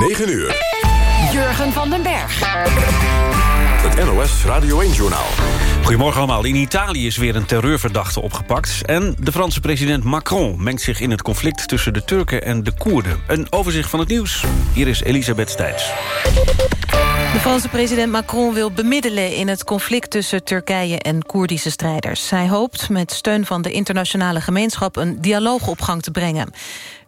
9 uur. Jurgen van den Berg. Het NOS Radio 1-journaal. Goedemorgen allemaal. In Italië is weer een terreurverdachte opgepakt. En de Franse president Macron mengt zich in het conflict... tussen de Turken en de Koerden. Een overzicht van het nieuws. Hier is Elisabeth Stijns. De Franse president Macron wil bemiddelen in het conflict tussen Turkije en Koerdische strijders. Hij hoopt met steun van de internationale gemeenschap een dialoog op gang te brengen.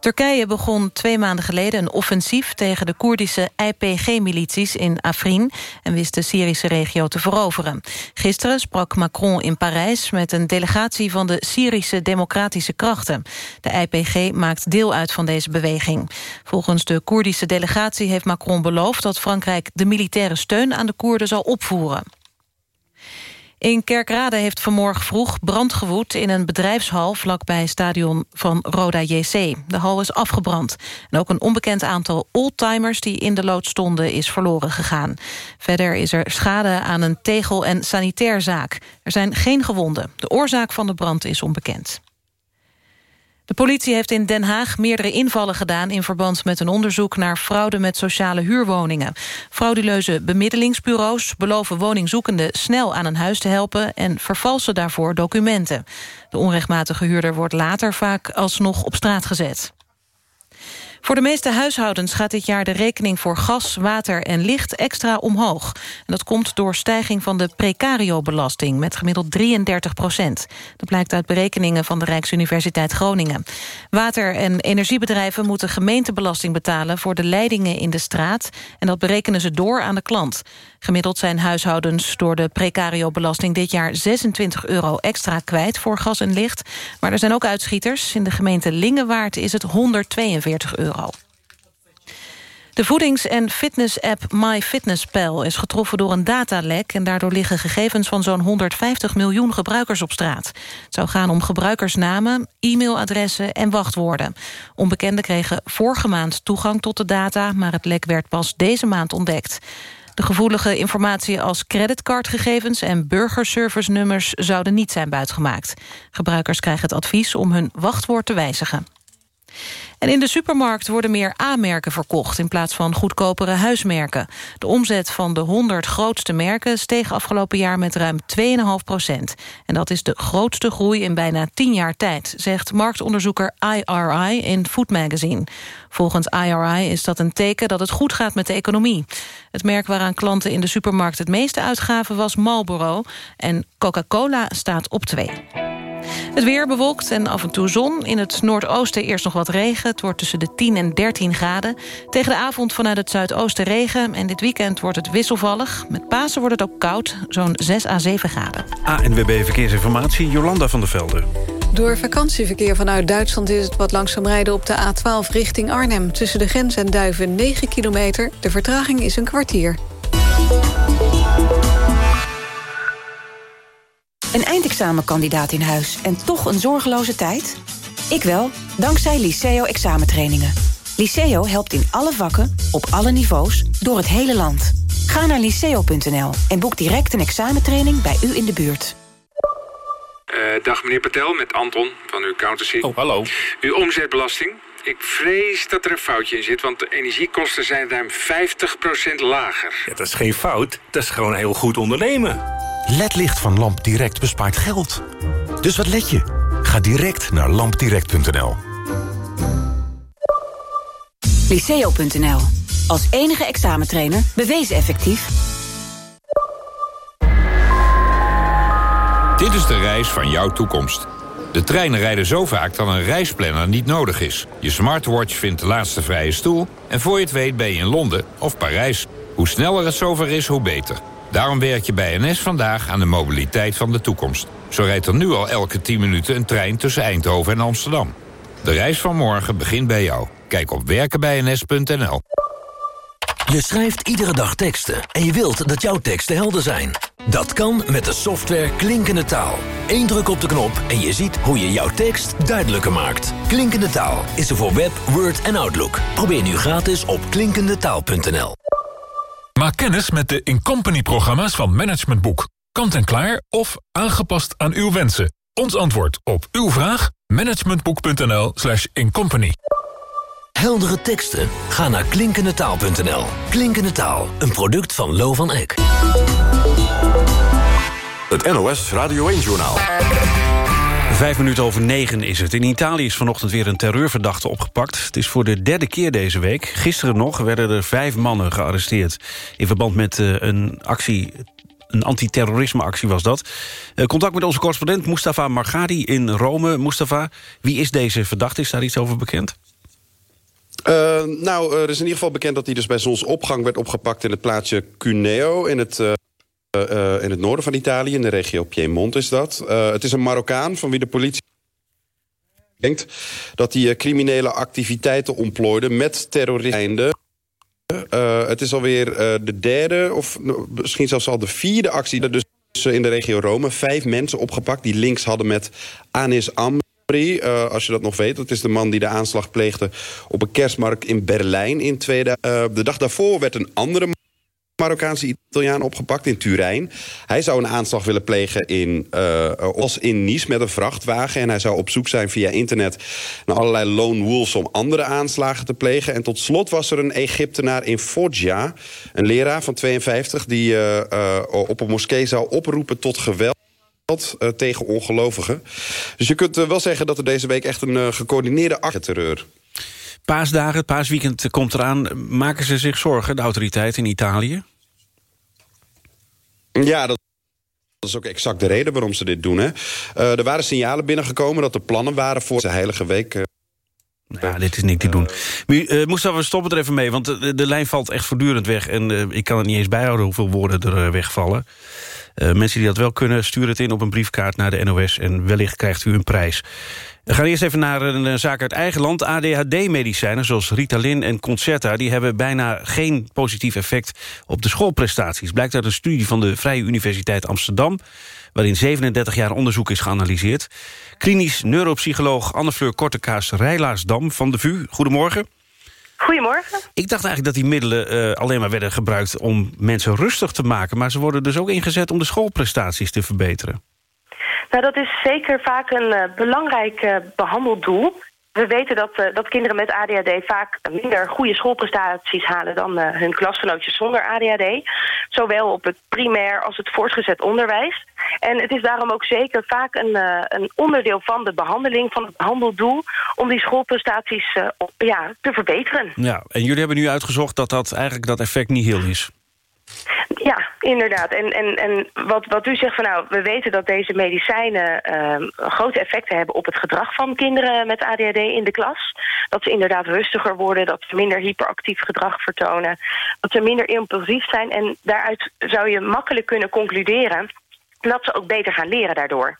Turkije begon twee maanden geleden een offensief tegen de Koerdische IPG-milities in Afrin en wist de Syrische regio te veroveren. Gisteren sprak Macron in Parijs met een delegatie van de Syrische democratische krachten. De IPG maakt deel uit van deze beweging. Volgens de Koerdische delegatie heeft Macron beloofd dat Frankrijk de militaire steun aan de Koerden zal opvoeren. In Kerkrade heeft vanmorgen vroeg brand gewoed in een bedrijfshal vlakbij stadion van Roda JC. De hal is afgebrand. En ook een onbekend aantal oldtimers die in de lood stonden is verloren gegaan. Verder is er schade aan een tegel- en sanitairzaak. Er zijn geen gewonden. De oorzaak van de brand is onbekend. De politie heeft in Den Haag meerdere invallen gedaan... in verband met een onderzoek naar fraude met sociale huurwoningen. Frauduleuze bemiddelingsbureaus beloven woningzoekenden... snel aan een huis te helpen en vervalsen daarvoor documenten. De onrechtmatige huurder wordt later vaak alsnog op straat gezet. Voor de meeste huishoudens gaat dit jaar de rekening voor gas, water en licht extra omhoog. En dat komt door stijging van de precario-belasting met gemiddeld 33 procent. Dat blijkt uit berekeningen van de Rijksuniversiteit Groningen. Water- en energiebedrijven moeten gemeentebelasting betalen voor de leidingen in de straat. En dat berekenen ze door aan de klant. Gemiddeld zijn huishoudens door de precario-belasting dit jaar 26 euro extra kwijt voor gas en licht. Maar er zijn ook uitschieters. In de gemeente Lingewaard is het 142 euro. De voedings- en fitness-app MyFitnessPal is getroffen door een datalek... en daardoor liggen gegevens van zo'n 150 miljoen gebruikers op straat. Het zou gaan om gebruikersnamen, e-mailadressen en wachtwoorden. Onbekenden kregen vorige maand toegang tot de data... maar het lek werd pas deze maand ontdekt. De gevoelige informatie als creditcardgegevens en burgerservice-nummers zouden niet zijn buitgemaakt. Gebruikers krijgen het advies om hun wachtwoord te wijzigen. En in de supermarkt worden meer A-merken verkocht... in plaats van goedkopere huismerken. De omzet van de 100 grootste merken steeg afgelopen jaar met ruim 2,5 procent. En dat is de grootste groei in bijna 10 jaar tijd... zegt marktonderzoeker IRI in Food Magazine. Volgens IRI is dat een teken dat het goed gaat met de economie. Het merk waaraan klanten in de supermarkt het meeste uitgaven was Marlboro... en Coca-Cola staat op twee. Het weer bewolkt en af en toe zon. In het noordoosten eerst nog wat regen. Het wordt tussen de 10 en 13 graden. Tegen de avond vanuit het zuidoosten regen. En dit weekend wordt het wisselvallig. Met Pasen wordt het ook koud, zo'n 6 à 7 graden. ANWB Verkeersinformatie, Jolanda van der Velde. Door vakantieverkeer vanuit Duitsland is het wat langzaam rijden op de A12 richting Arnhem. Tussen de grens en Duiven 9 kilometer. De vertraging is een kwartier. Een eindexamenkandidaat in huis en toch een zorgeloze tijd? Ik wel, dankzij Liceo examentrainingen. Liceo helpt in alle vakken, op alle niveaus, door het hele land. Ga naar liceo.nl en boek direct een examentraining bij u in de buurt. Uh, dag meneer Patel, met Anton van uw accountancy. Oh, hallo. Uw omzetbelasting. Ik vrees dat er een foutje in zit, want de energiekosten zijn ruim 50% lager. Ja, dat is geen fout, dat is gewoon heel goed ondernemen. LED-licht van Lamp Direct bespaart geld. Dus wat let je? Ga direct naar lampdirect.nl. Liceo.nl. Als enige examentrainer bewezen effectief. Dit is de reis van jouw toekomst. De treinen rijden zo vaak dat een reisplanner niet nodig is. Je smartwatch vindt de laatste vrije stoel... en voor je het weet ben je in Londen of Parijs. Hoe sneller het zover is, hoe beter. Daarom werk je bij NS vandaag aan de mobiliteit van de toekomst. Zo rijdt er nu al elke 10 minuten een trein tussen Eindhoven en Amsterdam. De reis van morgen begint bij jou. Kijk op werkenbijns.nl. Je schrijft iedere dag teksten en je wilt dat jouw teksten helder zijn. Dat kan met de software Klinkende Taal. Eén druk op de knop en je ziet hoe je jouw tekst duidelijker maakt. Klinkende Taal is er voor Web, Word en Outlook. Probeer nu gratis op klinkendetaal.nl. Maak kennis met de Incompany-programma's van Management Boek. Kant-en-klaar of aangepast aan uw wensen. Ons antwoord op uw vraag? managementboek.nl slash incompany. Heldere teksten? Ga naar klinkendetaal.nl. Klinkende Taal, een product van Lo van Eck. Het NOS Radio 1-journaal. Vijf minuten over negen is het. In Italië is vanochtend weer een terreurverdachte opgepakt. Het is voor de derde keer deze week. Gisteren nog werden er vijf mannen gearresteerd... in verband met uh, een actie een antiterrorismeactie was dat. Uh, contact met onze correspondent Mustafa Margadi in Rome. Mustafa, wie is deze verdachte? Is daar iets over bekend? Uh, nou, er is in ieder geval bekend dat hij dus bij zonsopgang werd opgepakt... in het plaatsje Cuneo in het... in het noorden van Italië, in de regio Piemont is dat. het is een Marokkaan van wie de politie denkt... dat hij criminele activiteiten ontplooide met terroristen. het is alweer de derde, of misschien zelfs al de vierde actie... dus in de regio Rome, vijf mensen opgepakt... die links hadden met Anis Am uh, als je dat nog weet. Dat is de man die de aanslag pleegde op een kerstmarkt in Berlijn in 2000. Uh, de dag daarvoor werd een andere Marokkaanse Italiaan opgepakt in Turijn. Hij zou een aanslag willen plegen in, als in Nice met een vrachtwagen. En hij zou op zoek zijn via internet naar allerlei lone wolves... om andere aanslagen te plegen. En tot slot was er een Egyptenaar in Foggia, een leraar van 52... die uh, uh, op een moskee zou oproepen tot geweld tegen ongelovigen. Dus je kunt wel zeggen dat er deze week echt een gecoördineerde actie-terreur. Paasdagen, het paasweekend komt eraan. Maken ze zich zorgen, de autoriteiten in Italië? Ja, dat is ook exact de reden waarom ze dit doen. Hè. er waren signalen binnengekomen dat er plannen waren voor de Heilige Week... Nou, dit is niet te doen. Uh, Mustafa, we stoppen er even mee, want de, lijn valt echt voortdurend weg... en uh, ik kan het niet eens bijhouden hoeveel woorden er uh, wegvallen. Uh, mensen die dat wel kunnen, stuur het in op een briefkaart naar de NOS... en wellicht krijgt u een prijs. We gaan eerst even naar een zaak uit eigen land. ADHD-medicijnen zoals Ritalin en Concerta... die hebben bijna geen positief effect op de schoolprestaties. Blijkt uit een studie van de Vrije Universiteit Amsterdam... waarin 37 jaar onderzoek is geanalyseerd. Klinisch neuropsycholoog Anne-Fleur Kortekaas-Rijlaarsdam van de VU. Goedemorgen. Goedemorgen. Ik dacht eigenlijk dat die middelen uh, alleen maar werden gebruikt... om mensen rustig te maken. Maar ze worden dus ook ingezet om de schoolprestaties te verbeteren. Nou, dat is zeker vaak een uh, belangrijk uh, behandeldoel. We weten dat, uh, dat kinderen met ADHD vaak minder goede schoolprestaties halen... dan hun klasgenootjes zonder ADHD. Zowel op het primair als het voortgezet onderwijs. En het is daarom ook zeker vaak een, een onderdeel van de behandeling... van het behandeldoel om die schoolprestaties ja, te verbeteren. Ja, en jullie hebben nu uitgezocht dat dat eigenlijk dat effect niet heel is. Ja, inderdaad. En, en, en wat, wat u zegt van nou, we weten dat deze medicijnen uh, grote effecten hebben op het gedrag van kinderen met ADHD in de klas. Dat ze inderdaad rustiger worden, dat ze minder hyperactief gedrag vertonen, dat ze minder impulsief zijn. En daaruit zou je makkelijk kunnen concluderen dat ze ook beter gaan leren daardoor.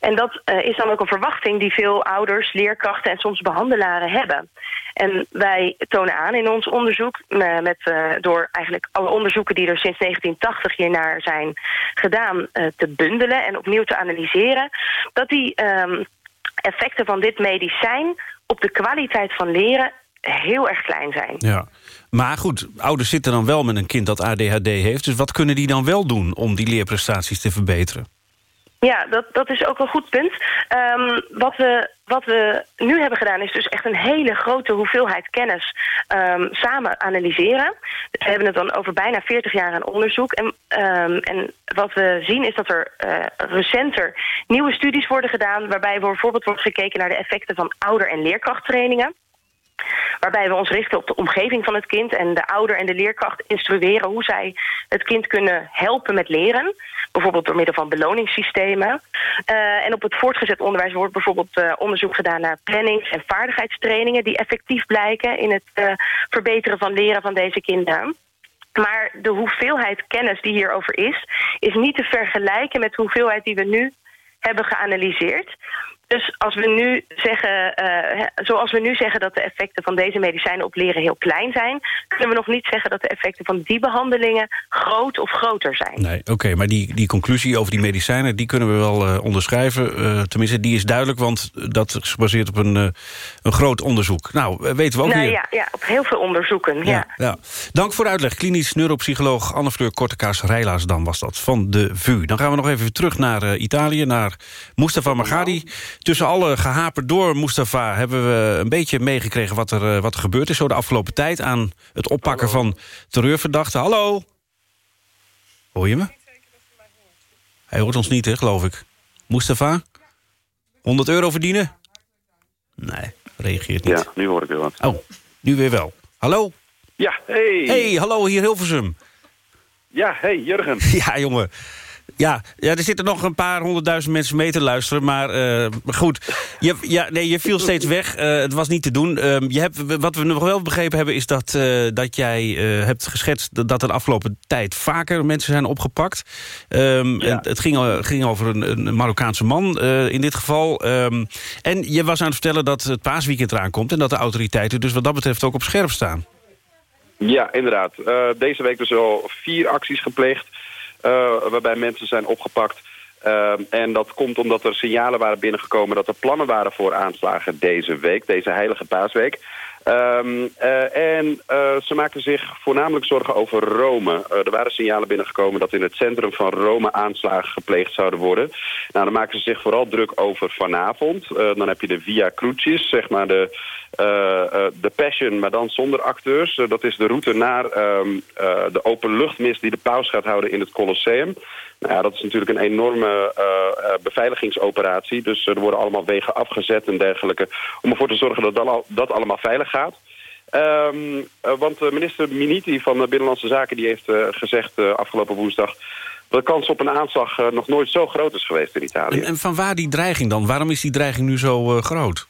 En dat uh, is dan ook een verwachting die veel ouders, leerkrachten en soms behandelaren hebben. En wij tonen aan in ons onderzoek, met, uh, door eigenlijk alle onderzoeken die er sinds 1980 hiernaar zijn gedaan, te bundelen en opnieuw te analyseren, dat die um, effecten van dit medicijn op de kwaliteit van leren heel erg klein zijn. Ja. Maar goed, ouders zitten dan wel met een kind dat ADHD heeft. Dus wat kunnen die dan wel doen om die leerprestaties te verbeteren? Ja, dat, dat is ook een goed punt. Um, wat, we, wat we nu hebben gedaan is dus echt een hele grote hoeveelheid kennis um, samen analyseren. Dus we hebben het dan over bijna 40 jaar aan onderzoek. En, um, en wat we zien is dat er uh, recenter nieuwe studies worden gedaan... waarbij bijvoorbeeld wordt gekeken naar de effecten van ouder- en leerkrachttrainingen waarbij we ons richten op de omgeving van het kind... en de ouder en de leerkracht instrueren hoe zij het kind kunnen helpen met leren. Bijvoorbeeld door middel van beloningssystemen. Uh, en op het voortgezet onderwijs wordt bijvoorbeeld uh, onderzoek gedaan naar plannings- en vaardigheidstrainingen... die effectief blijken in het uh, verbeteren van leren van deze kinderen. Maar de hoeveelheid kennis die hierover is... is niet te vergelijken met de hoeveelheid die we nu hebben geanalyseerd. Dus als we nu zeggen, uh, zoals we nu zeggen dat de effecten van deze medicijnen op leren heel klein zijn, kunnen we nog niet zeggen dat de effecten van die behandelingen groot of groter zijn. Nee, oké, okay, maar die, die conclusie over die medicijnen, die kunnen we wel uh, onderschrijven. Uh, tenminste, die is duidelijk, want dat is gebaseerd op een, een groot onderzoek. Nou, weten we ook nou, weer. Ja, ja, op heel veel onderzoeken, ja. ja. ja. Dank voor de uitleg. Klinisch neuropsycholoog Anne-Fleur Kortekaas dan was dat, van de VU. Dan gaan we nog even terug naar Italië, naar Mustafa Margadi tussen alle gehaper door, Mustafa... hebben we een beetje meegekregen wat er, wat er gebeurd is... zo de afgelopen tijd aan het oppakken van terreurverdachten. Hallo? Hoor je me? Hij hoort ons niet, hè, geloof ik. Mustafa? 100 euro verdienen? Nee, reageert niet. Ja, nu hoor ik weer wat. Oh, nu weer wel. Hallo? Ja, hey. Hey, hallo, hier Hilversum. Ja, hey, Jurgen. Ja, jongen. Ja, ja, er zitten nog een paar honderdduizend mensen mee te luisteren. Maar uh, goed, je, ja, nee, je viel steeds weg. Uh, het was niet te doen. Uh, je hebt, wat we nog wel begrepen hebben is dat, dat jij hebt geschetst... dat er de afgelopen tijd vaker mensen zijn opgepakt. Um, ja. het ging, ging over een, een Marokkaanse man in dit geval. Um, en je was aan het vertellen dat het paasweekend eraan komt... en dat de autoriteiten dus wat dat betreft ook op scherp staan. Ja, inderdaad. deze week dus al vier acties gepleegd... Uh, waarbij mensen zijn opgepakt. Uh, en dat komt omdat er signalen waren binnengekomen... dat er plannen waren voor aanslagen deze week, deze heilige paasweek. Um, uh, en ze maken zich voornamelijk zorgen over Rome. Er waren signalen binnengekomen dat in het centrum van Rome aanslagen gepleegd zouden worden. Nou, dan maken ze zich vooral druk over vanavond. dan heb je de Via Crucis, zeg maar de, de Passion, maar dan zonder acteurs. dat is de route naar um, de openluchtmis die de paus gaat houden in het Colosseum. Nou ja, dat is natuurlijk een enorme beveiligingsoperatie. Dus er worden allemaal wegen afgezet en dergelijke... om ervoor te zorgen dat dat, allemaal veilig gaat. Uh, want minister Miniti van Binnenlandse Zaken die heeft gezegd afgelopen woensdag... dat de kans op een aanslag nog nooit zo groot is geweest in Italië. En, en van waar die dreiging dan? Waarom is die dreiging nu zo groot?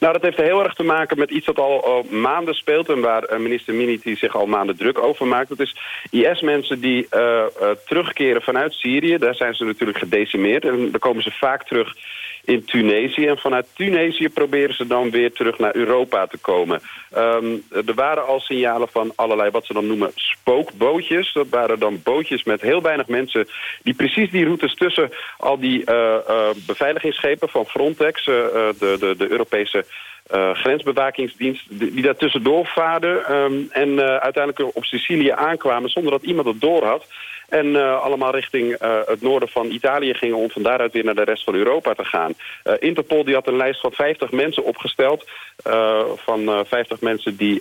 Nou, dat heeft heel erg te maken met iets dat al, al maanden speelt... en waar uh, minister Miniti zich al maanden druk over maakt. Dat is IS-mensen die uh, terugkeren vanuit Syrië. Daar zijn ze natuurlijk gedecimeerd. En dan komen ze vaak terug in Tunesië. En vanuit Tunesië proberen ze dan weer terug naar Europa te komen. Um, er waren al signalen van allerlei wat ze dan noemen spookbootjes. Dat waren dan bootjes met heel weinig mensen... die precies die routes tussen al die uh, beveiligingsschepen van Frontex... Uh, de, de, de Europese... Uh, grensbewakingsdienst die, die daar tussendoor vaarden... Um, en uiteindelijk op Sicilië aankwamen zonder dat iemand het door had. En uh, allemaal richting uh, het noorden van Italië gingen om van daaruit weer naar de rest van Europa te gaan. Uh, Interpol die had een lijst van 50 mensen opgesteld. van 50 mensen die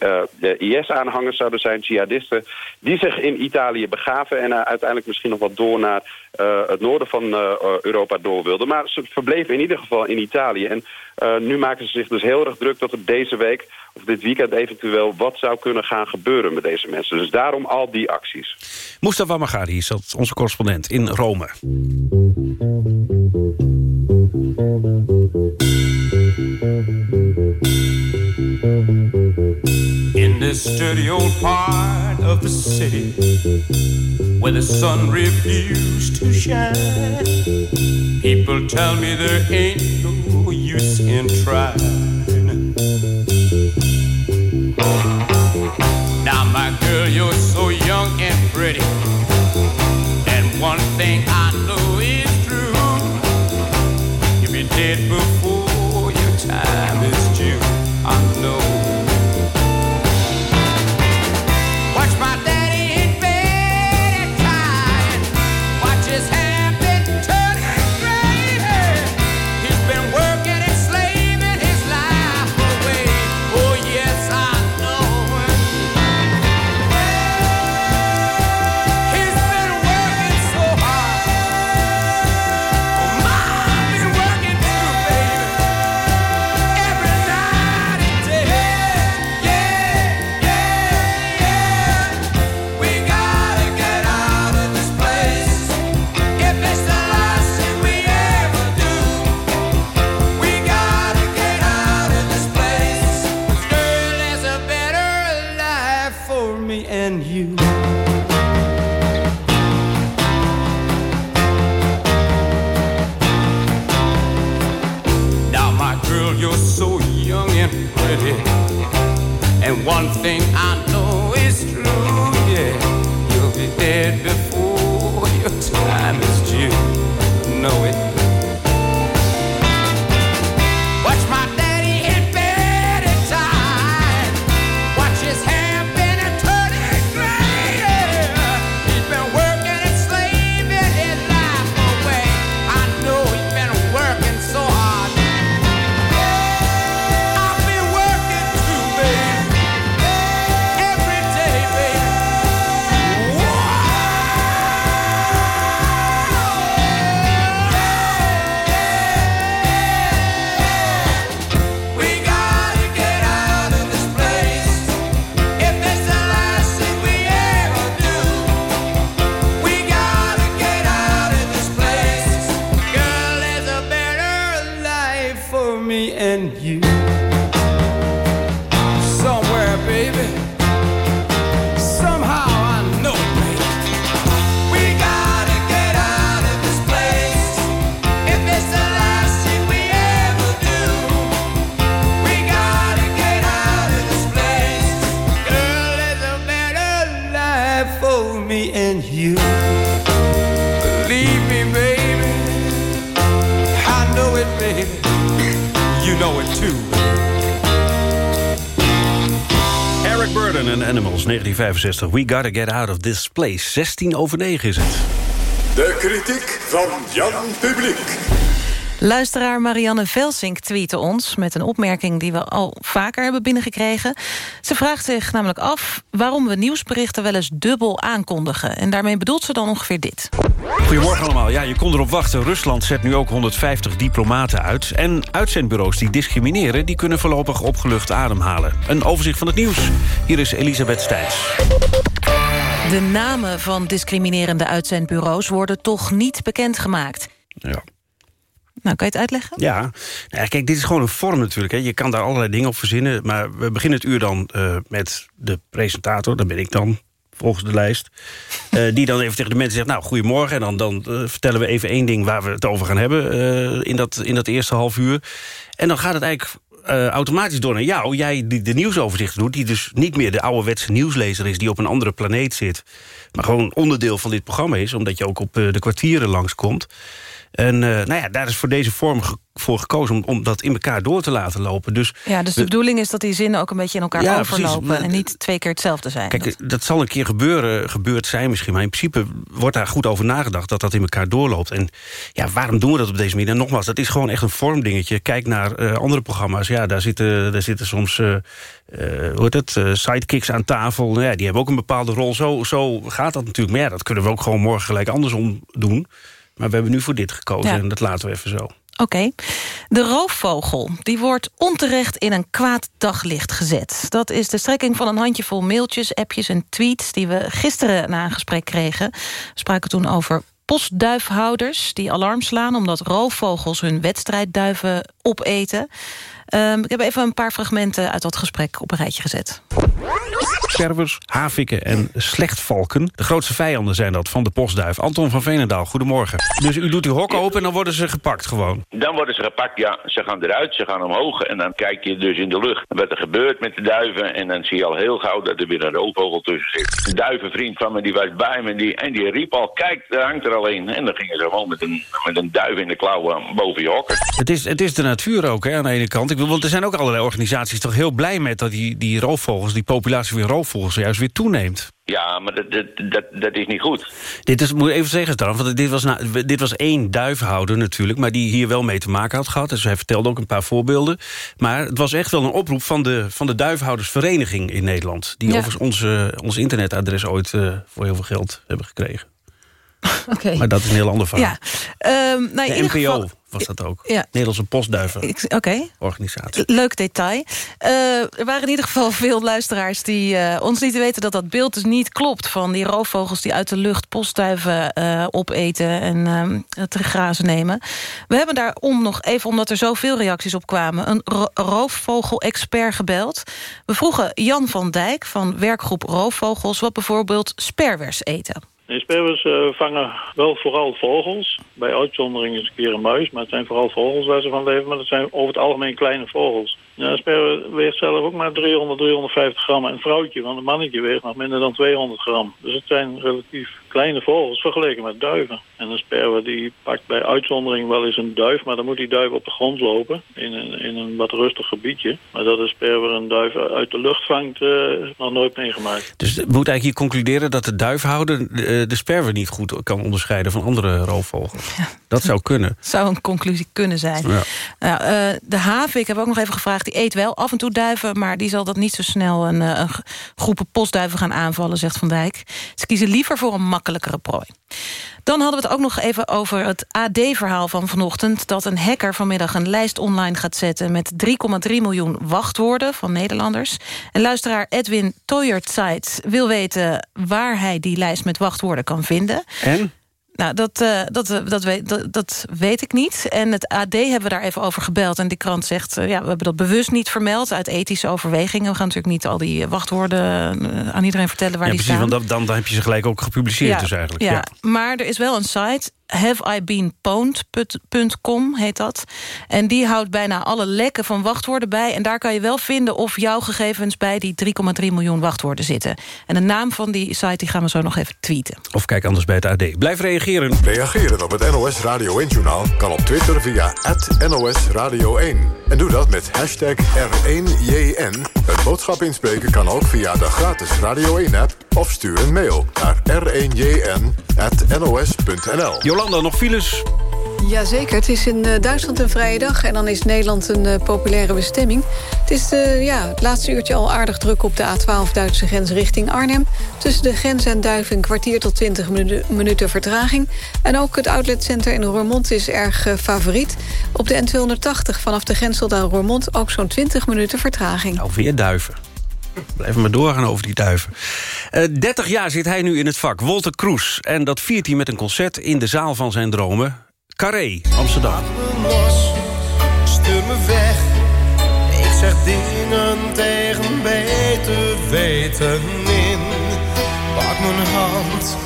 IS-aanhangers zouden zijn, jihadisten. Die zich in Italië begaven en uiteindelijk misschien nog wat door naar het noorden van Europa door wilden. Maar ze verbleven in ieder geval in Italië. En nu maken ze zich dus heel erg druk dat er deze week of dit weekend eventueel wat zou kunnen gaan gebeuren met deze mensen. Dus daarom al die acties. Mustafa Magari is dat onze correspondent in Rome. In this dirty old part of the city Where the sun refused to shine People tell me there ain't no use in trying We gotta get out of this place. 16 over 9 is het. De kritiek van Jan Publiek. Luisteraar Marianne Velsink tweette ons... met een opmerking die we al vaker hebben binnengekregen. Ze vraagt zich namelijk af waarom we nieuwsberichten wel eens dubbel aankondigen. En daarmee bedoelt ze dan ongeveer dit. Goedemorgen allemaal. Ja, je kon erop wachten. Rusland zet nu ook 150 diplomaten uit. En uitzendbureaus die discrimineren... die kunnen voorlopig opgelucht ademhalen. Een overzicht van het nieuws. Hier is Elisabeth Stijns. De namen van discriminerende uitzendbureaus worden toch niet bekendgemaakt. Ja. Nou, kan je het uitleggen? Ja, nou, kijk, dit is gewoon een vorm natuurlijk. Hè. Je kan daar allerlei dingen op verzinnen. Maar we beginnen het uur dan eh, met de presentator. Dat ben ik dan, volgens de lijst. Eh, die dan even tegen de mensen zegt... nou, goedemorgen. En dan, dan eh, vertellen we even één ding waar we het over gaan hebben... eh, in, dat, in dat eerste half uur. En dan gaat het eigenlijk automatisch door naar jou. Jij die de nieuwsoverzichten doet. Die dus niet meer de ouderwetse nieuwslezer is... die op een andere planeet zit. Maar gewoon onderdeel van dit programma is. Omdat je ook op de kwartieren langskomt. En eh, nou ja, daar is voor deze vorm ge- voor gekozen... Om, om dat in elkaar door te laten lopen. Dus Ja, dus de bedoeling is dat die zinnen ook een beetje in elkaar Ja, overlopen... precies. en niet twee keer hetzelfde zijn. Kijk, dat... zal een keer gebeuren, gebeurd zijn misschien... maar in principe wordt daar goed over nagedacht... dat dat in elkaar doorloopt. En ja, waarom doen we dat op deze manier? En nogmaals, dat is gewoon echt een vormdingetje. Kijk naar eh, andere programma's. Ja, daar zitten, daar zitten soms... eh, hoe heet het, sidekicks aan tafel. Nou ja, die hebben ook een bepaalde rol. Zo, zo gaat dat natuurlijk. Maar ja, dat kunnen we ook gewoon morgen gelijk andersom doen. Maar we hebben nu voor dit gekozen Ja. en dat laten we even zo. Oké. De roofvogel die wordt onterecht in een kwaad daglicht gezet. Dat is de strekking van een handjevol mailtjes, appjes en tweets... die we gisteren na een gesprek kregen. We spraken toen over postduifhouders die alarm slaan... omdat roofvogels hun wedstrijdduiven opeten. Ehm, ik heb even een paar fragmenten uit dat gesprek op een rijtje gezet. Sperwers, havikken en slechtvalken. De grootste vijanden zijn dat van de postduif. Anton van Veenendaal, goedemorgen. Dus u doet uw hok open en dan worden ze gepakt gewoon. Dan worden ze gepakt, ja. Ze gaan eruit, ze gaan omhoog en dan kijk je dus in de lucht wat er gebeurt met de duiven. En dan zie je al heel gauw dat er weer een roofvogel tussen zit. Een duivenvriend van me die was bij me en die, en die riep al, kijk, daar hangt er al een. En dan gingen ze gewoon met een, met een duif in de klauwen boven je hokken. Het is, het is de natuur ook, hè, aan de ene kant. Ik wil, want er zijn ook allerlei organisaties toch heel blij met... dat die, die roofvogels, die populatie van roofvogels juist weer toeneemt. Ja, maar dat, dat, dat, dat is niet goed. Dit is, moet ik even zeggen, dan, want dit was, nou, dit was één duifhouder natuurlijk... maar die hier wel mee te maken had gehad. Dus hij vertelde ook een paar voorbeelden. Maar het was echt wel een oproep van de, van de duifhoudersvereniging in Nederland... die Ja. overigens onze, ons internetadres ooit eh, voor heel veel geld hebben gekregen. Oké. Maar dat is een heel ander verhaal. Ja. Ehm, nou, in de ieder NPO geval- was dat ook. Ja. Nederlandse postduivenorganisatie. Oké. Leuk detail. Eh, er waren in ieder geval veel luisteraars die eh, ons lieten weten... dat dat beeld dus niet klopt van die roofvogels... die uit de lucht postduiven eh, opeten en eh, te grazen nemen. We hebben daarom nog even, omdat er zoveel reacties op kwamen... een ro roofvogel-expert gebeld. We vroegen Jan van Dijk van werkgroep Roofvogels... wat bijvoorbeeld sperwers eten. Nee, eh, vangen wel vooral vogels. Bij uitzondering is een keer een muis, maar het zijn vooral vogels waar ze van leven. Maar dat zijn over het algemeen kleine vogels. Ja, sperwer weegt zelf ook maar 300, 350 gram. En een vrouwtje, want een mannetje weegt nog minder dan 200 gram. Dus het zijn relatief kleine vogels vergeleken met duiven. En een sperwer die pakt bij uitzondering wel eens een duif, maar dan moet die duif op de grond lopen in een, in een wat rustig gebiedje. Maar dat een sperwer een duif uit de lucht vangt, eh, is nog nooit meegemaakt. Dus we moeten eigenlijk hier concluderen dat de duifhouder... eh, de sperwer niet goed kan onderscheiden van andere roofvogels. Dat zou kunnen. Zou een conclusie kunnen zijn. Ja. Nou, eh, de haven, ik heb ook nog even gevraagd... die eet wel af en toe duiven... maar die zal dat niet zo snel een, een groepen postduiven gaan aanvallen, zegt Van Dijk. Ze kiezen liever voor een makkelijkere prooi. Dan hadden we het ook nog even over het AD-verhaal van vanochtend... dat een hacker vanmiddag een lijst online gaat zetten... met 3,3 miljoen wachtwoorden van Nederlanders. En luisteraar Edwin Toyertzeit wil weten... waar hij die lijst met wachtwoorden kan vinden. En? Nou, dat, eh, dat, eh, dat, weet, dat, dat weet ik niet. En het AD hebben we daar even over gebeld. En die krant zegt, eh, ja, we hebben dat bewust niet vermeld... uit ethische overwegingen. We gaan natuurlijk niet al die wachtwoorden aan iedereen vertellen waar Ja, die precies, staan. want dan, dan, heb je ze gelijk ook gepubliceerd dus eigenlijk. Ja, Ja. maar er is wel een site haveibeenpwned.com heet dat. En die houdt bijna alle lekken van wachtwoorden bij. En daar kan je wel vinden of jouw gegevens... bij die 3,3 miljoen wachtwoorden zitten. En de naam van die site die gaan we zo nog even tweeten. Of kijk anders bij het AD. Blijf reageren. Reageren op het NOS Radio 1-journaal kan op Twitter via NOS Radio 1. En doe dat met hashtag R1JN. Boodschap inspreken kan ook via de gratis Radio 1-app... of stuur een mail naar r1jn.nos.nl. Jolanda, nog files? Jazeker, het is in eh, Duitsland een vrije dag... en dan is Nederland een eh, populaire bestemming. Het is eh, ja, het laatste uurtje al aardig druk op de A12 Duitse grens richting Arnhem. Tussen de grens en Duiven een kwartier tot 20 minu- minuten vertraging. En ook het outletcenter in Roermond is erg eh, favoriet. Op de N280 vanaf de grens tot aan Roermond ook zo'n 20 minuten vertraging. Nou, weer duiven. Blijf maar doorgaan over die duiven. Eh 30 jaar zit hij nu in het vak, Wolter Kroes. En dat viert hij met een concert in de zaal van zijn dromen. Carré, Amsterdam. los, stuur me weg. Ik zeg dingen tegen beter weten in. Pak mijn hand,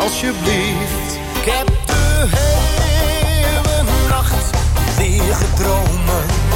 alsjeblieft. Ik heb de hele nacht weer gedromen.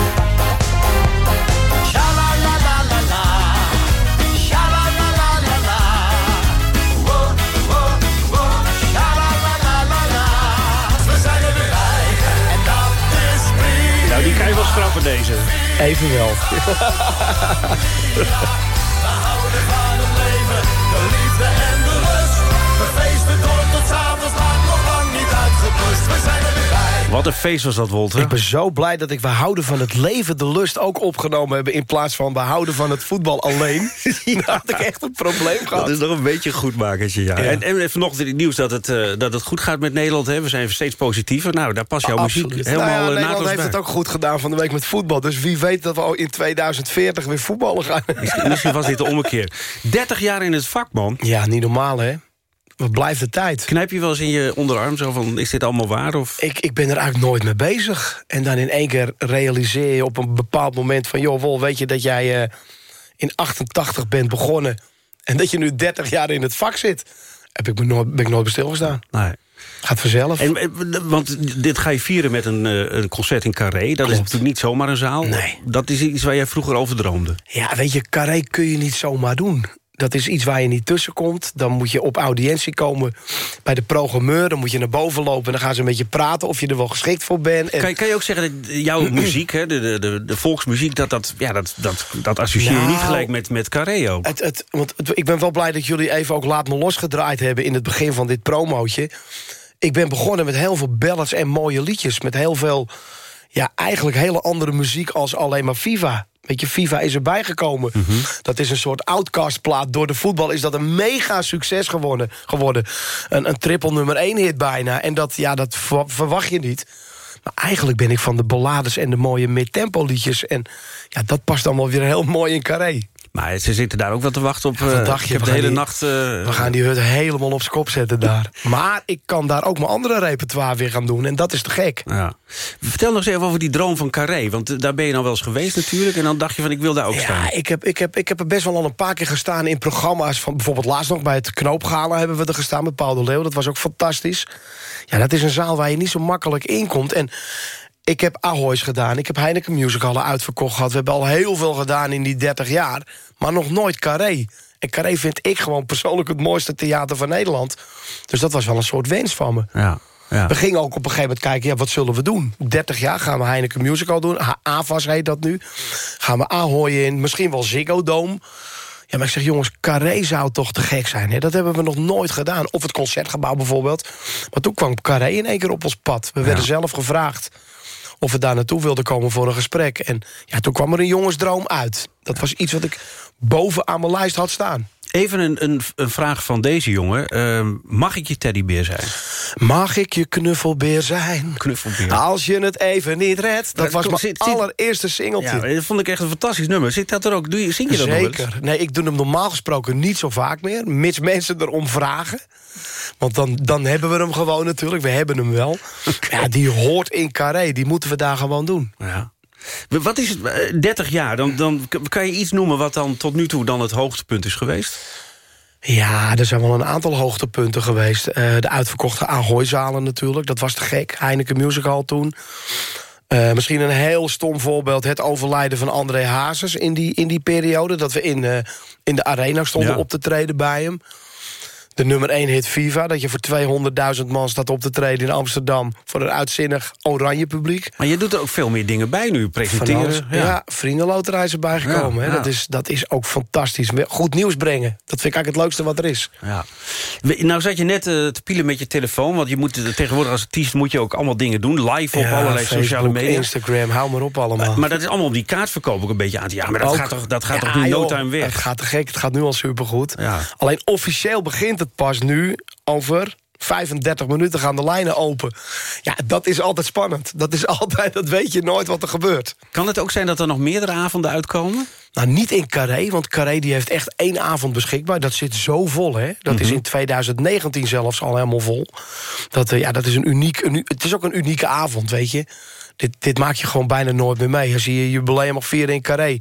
En de lust. We feesten door tot s'avonds laat, nog lang niet uitgeblust. We zijn er weer bij. Wat een feest was dat, Wolter. Ik ben zo blij dat ik we houden van het leven, de lust ook opgenomen hebben... in plaats van behouden van het voetbal alleen. Dan had ik echt een probleem gehad. Dat is nog een beetje een goedmakertje, ja. Ja. En, en vanochtend het nieuws dat het, eh, dat het goed gaat met Nederland. Hè. We zijn steeds positiever. Nou, daar past jouw muziek Absoluut. helemaal Nou ja, eh, Nederland heeft bij. het ook goed gedaan van de week met voetbal. Dus wie weet dat we al in 2040 weer voetballen gaan. Misschien- Misschien was dit de ommekeer. 30 jaar in het vak, man. Ja, niet normaal, hè? Wat blijft de tijd? Knijp je wel eens in je onderarm zo van, is dit allemaal waar? Of? Ik, ik ben er eigenlijk nooit mee bezig. En dan in één keer realiseer je op een bepaald moment van... joh, Wol, weet je dat jij eh, in 88 bent begonnen... en dat je nu 30 jaar in het vak zit? Heb ik me nooit, ben ik nooit bij stilgestaan. Nee. Gaat vanzelf. En, eh, want dit ga je vieren met een, eh, een concert in Carré. Dat is natuurlijk niet zomaar een zaal. Nee. Dat is iets waar jij vroeger over droomde. Ja, weet je, carré kun je niet zomaar doen. Dat is iets waar je niet tussen komt. Dan moet je op audiëntie komen bij de programmeur. Dan moet je naar boven lopen en dan gaan ze met je praten... of je er wel geschikt voor bent. En... Kan, je- kan je ook zeggen dat jouw muziek, hè, de, de, de, de volksmuziek... dat, dat, ja, dat, dat, dat associeer je Nou, niet gelijk met, met Carré ook? Het, het, want het- ik ben wel blij dat jullie even ook Laat Me Los gedraaid hebben... in het begin van dit promootje. Ik ben begonnen met heel veel ballads en mooie liedjes. Met heel veel, ja, eigenlijk hele andere muziek als alleen maar Viva. Weet je, Viva is erbij gekomen. Dat is een soort outcastplaat. Door de voetbal is dat een mega succes geworden. geworden. Een, een triple nummer één hit bijna. En dat, ja, dat ver- verwacht je niet. Maar eigenlijk ben ik van de ballades en de mooie mid-tempo liedjes. En ja, dat past dan wel weer heel mooi in Carré. Maar ze zitten daar ook wel te wachten op. Eh, ik heb We de gaan hele die- nacht... eh, We gaan die hut helemaal op zijn kop zetten daar. Maar ik kan daar ook mijn andere repertoire weer gaan doen. En dat is te gek. Ja. Vertel nog eens even over die droom van Carré. Want eh, daar ben je nou wel eens geweest natuurlijk. En dan dacht je van, ik wil daar ook staan. Ja, ik heb, ik, heb, ik heb er best wel al een paar keer gestaan in programma's. Van, bijvoorbeeld laatst nog bij het Knoopgala hebben we er gestaan met Paul de Leeuw. Dat was ook fantastisch. Ja, dat is een zaal waar je niet zo makkelijk in komt. En ik heb Ahoy's gedaan. Ik heb Heineken Musicallen uitverkocht gehad. We hebben al heel veel gedaan in die 30 jaar. Maar nog nooit Carré. En Carré vind ik gewoon persoonlijk het mooiste theater van Nederland. Dus dat was wel een soort wens van me. Ja. Ja. We gingen ook op een gegeven moment kijken, ja, wat zullen we doen? 30 jaar gaan we Heineken Musical doen. AVAS heet dat nu. Gaan we Ahoy in, misschien wel Ziggo Dome. Ja, maar ik zeg, jongens, Carré zou toch te gek zijn. Hè? Dat hebben we nog nooit gedaan. Of het Concertgebouw bijvoorbeeld. Maar toen kwam Carré in één keer op ons pad. We werden zelf gevraagd of we daar naartoe wilden komen voor een gesprek. En ja, toen kwam er een jongensdroom uit. Dat was iets wat ik boven aan mijn lijst had staan. Even een, een, een vraag van deze jongen. Ehm, mag ik je teddybeer zijn? Mag ik je knuffelbeer zijn? Knuffelbeer. Als je het even niet redt. Dat was mijn zit- allereerste singeltje. Ja, dat vond ik echt een fantastisch nummer. Zit dat er ook? Doe je, zing je dat? Zeker. Nee, ik doe hem normaal gesproken niet zo vaak meer. Mits mensen erom vragen. Want dan, dan hebben we hem gewoon natuurlijk. We hebben hem wel. Ja, die hoort in Carré. Die moeten we daar gewoon doen. Ja. Wat is het? eh, 30 jaar, dan, dan kan je iets noemen wat dan tot nu toe dan het hoogtepunt is geweest? Ja, er zijn wel een aantal hoogtepunten geweest. Eh, de uitverkochte Ahoy-zalen natuurlijk, dat was te gek. Heineken Music Hall toen. Eh, misschien een heel stom voorbeeld... het overlijden van André Hazes in die, in die periode... dat we in, eh, in de arena stonden Ja. op te treden bij hem. De nummer 1 hit Viva, dat je voor 200.000 man staat op te treden in Amsterdam... voor een uitzinnig oranje publiek. Maar je doet er ook veel meer dingen bij nu, presenteren. alles. Ja, vriendenloterij is erbij gekomen. Ja, ja. Dat, is, dat is ook fantastisch. Goed nieuws brengen, dat vind ik eigenlijk het leukste wat er is. Ja. Nou zat je net eh, te pielen met je telefoon... want je moet, eh, tegenwoordig als artiest moet je ook allemaal dingen doen... live op Ja, allerlei sociale media. Instagram, hou maar op allemaal. Maar, maar dat is allemaal om die kaartverkoop ook een beetje aan te... Ja, maar dat Ook. gaat toch, dat gaat Ja, toch nu no time weg? Het gaat te gek, het gaat nu al supergoed. Ja. Alleen officieel begint het pas nu over 35 minuten gaan de lijnen open. Ja, dat is altijd spannend. Dat is altijd, dat weet je nooit wat er gebeurt. Kan het ook zijn dat er nog meerdere avonden uitkomen? Nou, niet in Carré, want Carré die heeft echt één avond beschikbaar. Dat zit zo vol, hè. Dat is Mhm. in 2019 zelfs al helemaal vol. Dat, eh, ja, dat is een uniek, een, het is ook een unieke avond, weet je. Dit, dit maak je gewoon bijna nooit meer mee. Als je je jubileum mag vieren in Carré.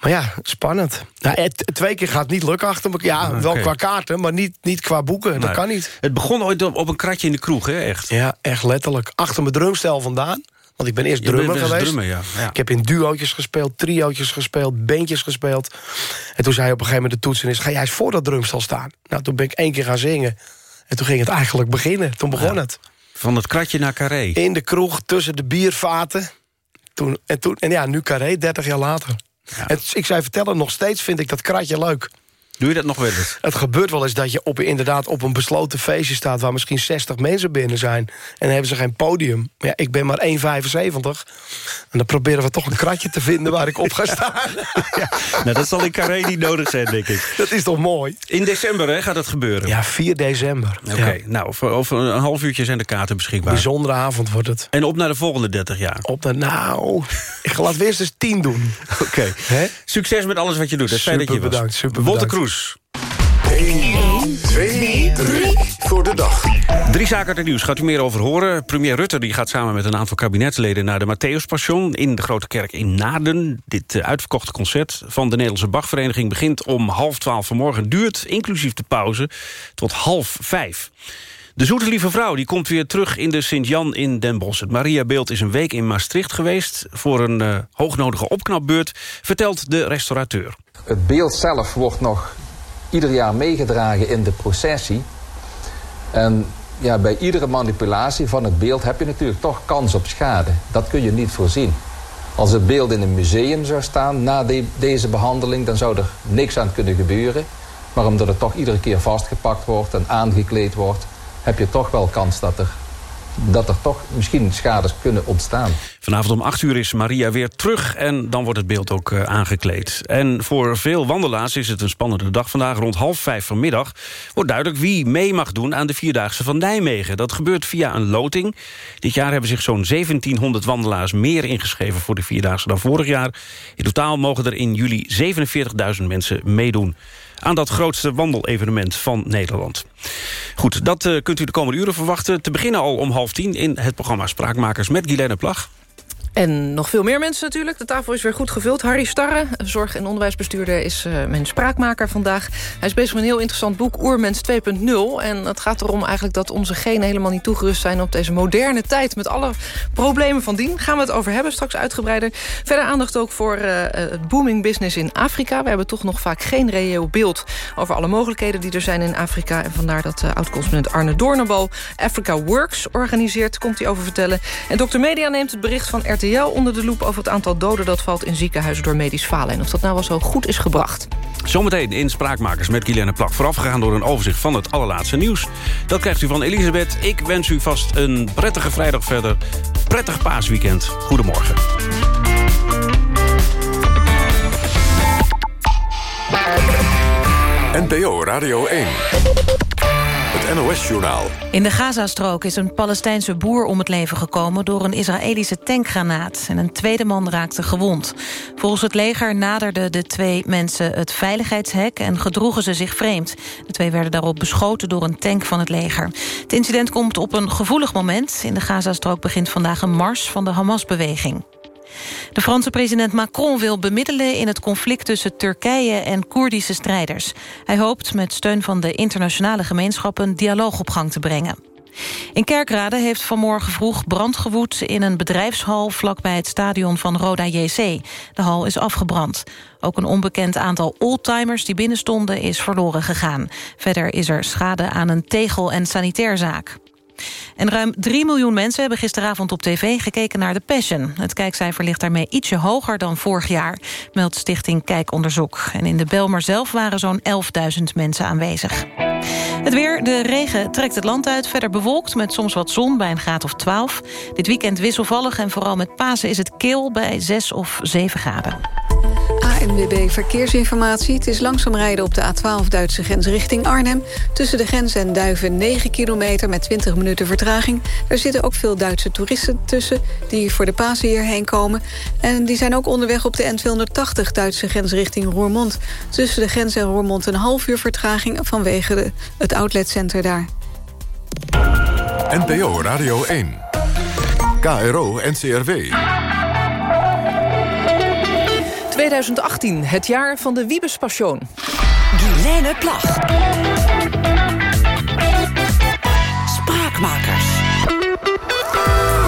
Maar ja, spannend. Nou, het, twee keer gaat niet lukken achter elkaar. Ja, wel oké. qua kaarten, maar niet, niet qua boeken. Dat kan niet. Het begon ooit op, een kratje in de kroeg, hè, echt? Ja, echt letterlijk. Achter mijn drumstel vandaan. Want ik ben eerst drummer best geweest. drummer, ja. Ja. Ik heb in duootjes gespeeld, triootjes gespeeld, bandjes gespeeld. En toen zei hij op een gegeven moment de toetsenis... ga jij eens voor dat drumstel staan? Nou, toen ben ik één keer gaan zingen. En toen ging het eigenlijk beginnen. Toen begon het. Van het kratje naar Carré. In de kroeg, tussen de biervaten. Toen, en, toen, en ja, nu Carré, 30 jaar later. En ik zei vertellen, nog steeds vind ik dat kratje leuk. Doe je dat nog wel eens? Het gebeurt wel eens dat je op, inderdaad op een besloten feestje staat... waar misschien 60 mensen binnen zijn. En dan hebben ze geen podium. Maar ja, ik ben maar 1,75. En dan proberen we toch een kratje te vinden waar ik op ga staan. Nou, dat zal in Carré niet nodig zijn, denk ik. Dat is toch mooi? In december hè, gaat dat gebeuren? Ja, 4 december. Oké, Ja. nou, over, over een half uurtje zijn de kaarten beschikbaar. Bijzondere avond wordt het. En op naar de volgende 30 jaar. Op de, nou, ik ga laten we eerst eens 10 doen. Oké. Succes met alles wat je doet. Het is fijn dat je Super was. bedankt, super Wolter. Kroes. 1, 2, 3 voor de dag. Drie zaken uit het nieuws. Gaat u meer over horen. Premier Rutte die gaat samen met een aantal kabinetsleden... naar de Matthäuspassion in de Grote Kerk in Naarden. Dit eh, uitverkochte concert van de Nederlandse Bachvereniging... begint om half twaalf vanmorgen. Duurt, inclusief de pauze, tot half vijf. De Zoete Lieve Vrouw die komt weer terug in de Sint-Jan in Den Bosch. Het Mariabeeld is een week in Maastricht geweest... voor een eh, hoognodige opknapbeurt, vertelt de restaurateur. Het beeld zelf wordt nog ieder jaar meegedragen in de processie. En ja, bij iedere manipulatie van het beeld heb je natuurlijk toch kans op schade. Dat kun je niet voorzien. Als het beeld in een museum zou staan na de- deze behandeling, dan zou er niks aan kunnen gebeuren. Maar omdat het toch iedere keer vastgepakt wordt en aangekleed wordt, heb je toch wel kans dat er, dat er toch misschien schades kunnen ontstaan. Vanavond om 8 uur is Maria weer terug en dan wordt het beeld ook eh, aangekleed. En voor veel wandelaars is het een spannende dag vandaag. Rond half vijf vanmiddag wordt duidelijk wie mee mag doen aan de Vierdaagse van Nijmegen. Dat gebeurt via een loting. Dit jaar hebben zich zo'n 1700 wandelaars meer ingeschreven voor de Vierdaagse dan vorig jaar. In totaal mogen er in juli 47.000 mensen meedoen aan dat grootste wandelevenement van Nederland. Goed, dat eh, kunt u de komende uren verwachten. Te beginnen al om half tien in het programma Spraakmakers met Guilaine Plag. En nog veel meer mensen natuurlijk. De tafel is weer goed gevuld. Harry Starre, zorg- en onderwijsbestuurder, is eh, mijn spraakmaker vandaag. Hij is bezig met een heel interessant boek, Oermens 2.0. En het gaat erom eigenlijk dat onze genen helemaal niet toegerust zijn... op deze moderne tijd met alle problemen van dien. Gaan we het over hebben, straks uitgebreider. Verder aandacht ook voor eh, het booming business in Afrika. We hebben toch nog vaak geen reëel beeld over alle mogelijkheden die er zijn in Afrika. En vandaar dat uh, oud-consument Arne Doornbal Africa Works organiseert. Komt hij over vertellen. En Dr. Media neemt het bericht van RTL onder de loep... over het aantal doden dat valt in ziekenhuizen door medisch falen. En of dat nou wel zo goed is gebracht. Zometeen in Spraakmakers met Guilaine Plag. Voorafgegaan door een overzicht van het allerlaatste nieuws. Dat krijgt u van Elisabeth. Ik wens u vast een prettige vrijdag verder. Prettig paasweekend. Goedemorgen. NPO Radio 1. In de Gazastrook is een Palestijnse boer om het leven gekomen... door een Israëlische tankgranaat. En een tweede man raakte gewond. Volgens het leger naderden de twee mensen het veiligheidshek... en gedroegen ze zich vreemd. De twee werden daarop beschoten door een tank van het leger. Het incident komt op een gevoelig moment. In de Gazastrook begint vandaag een mars van de Hamas-beweging. De Franse president Macron wil bemiddelen in het conflict tussen Turkije en Koerdische strijders. Hij hoopt met steun van de internationale gemeenschap een dialoog op gang te brengen. In Kerkrade heeft vanmorgen vroeg brand gewoed in een bedrijfshal vlakbij het stadion van Roda JC. De hal is afgebrand. Ook een onbekend aantal oldtimers die binnenstonden is verloren gegaan. Verder is er schade aan een tegel- en sanitairzaak. En ruim 3 miljoen mensen hebben gisteravond op tv gekeken naar The Passion. Het kijkcijfer ligt daarmee ietsje hoger dan vorig jaar, meldt Stichting Kijkonderzoek. En in de Belmer zelf waren zo'n 11.000 mensen aanwezig. Het weer, de regen trekt het land uit, verder bewolkt met soms wat zon bij een graad of 12. Dit weekend wisselvallig en vooral met Pasen is het kil bij 6 of 7 graden. ANWB Verkeersinformatie. Het is langzaam rijden op de A12 Duitse grens richting Arnhem. Tussen de grens en Duiven 9 kilometer met 20 minuten vertraging. Er zitten ook veel Duitse toeristen tussen die voor de Pasen hierheen komen. En die zijn ook onderweg op de N280 Duitse grens richting Roermond. Tussen de grens en Roermond een half uur vertraging vanwege de, het outletcenter daar. NPO Radio 1. KRO NCRW. 2018, het jaar van de Wiebespassion. Guilaine Plag. Spraakmakers.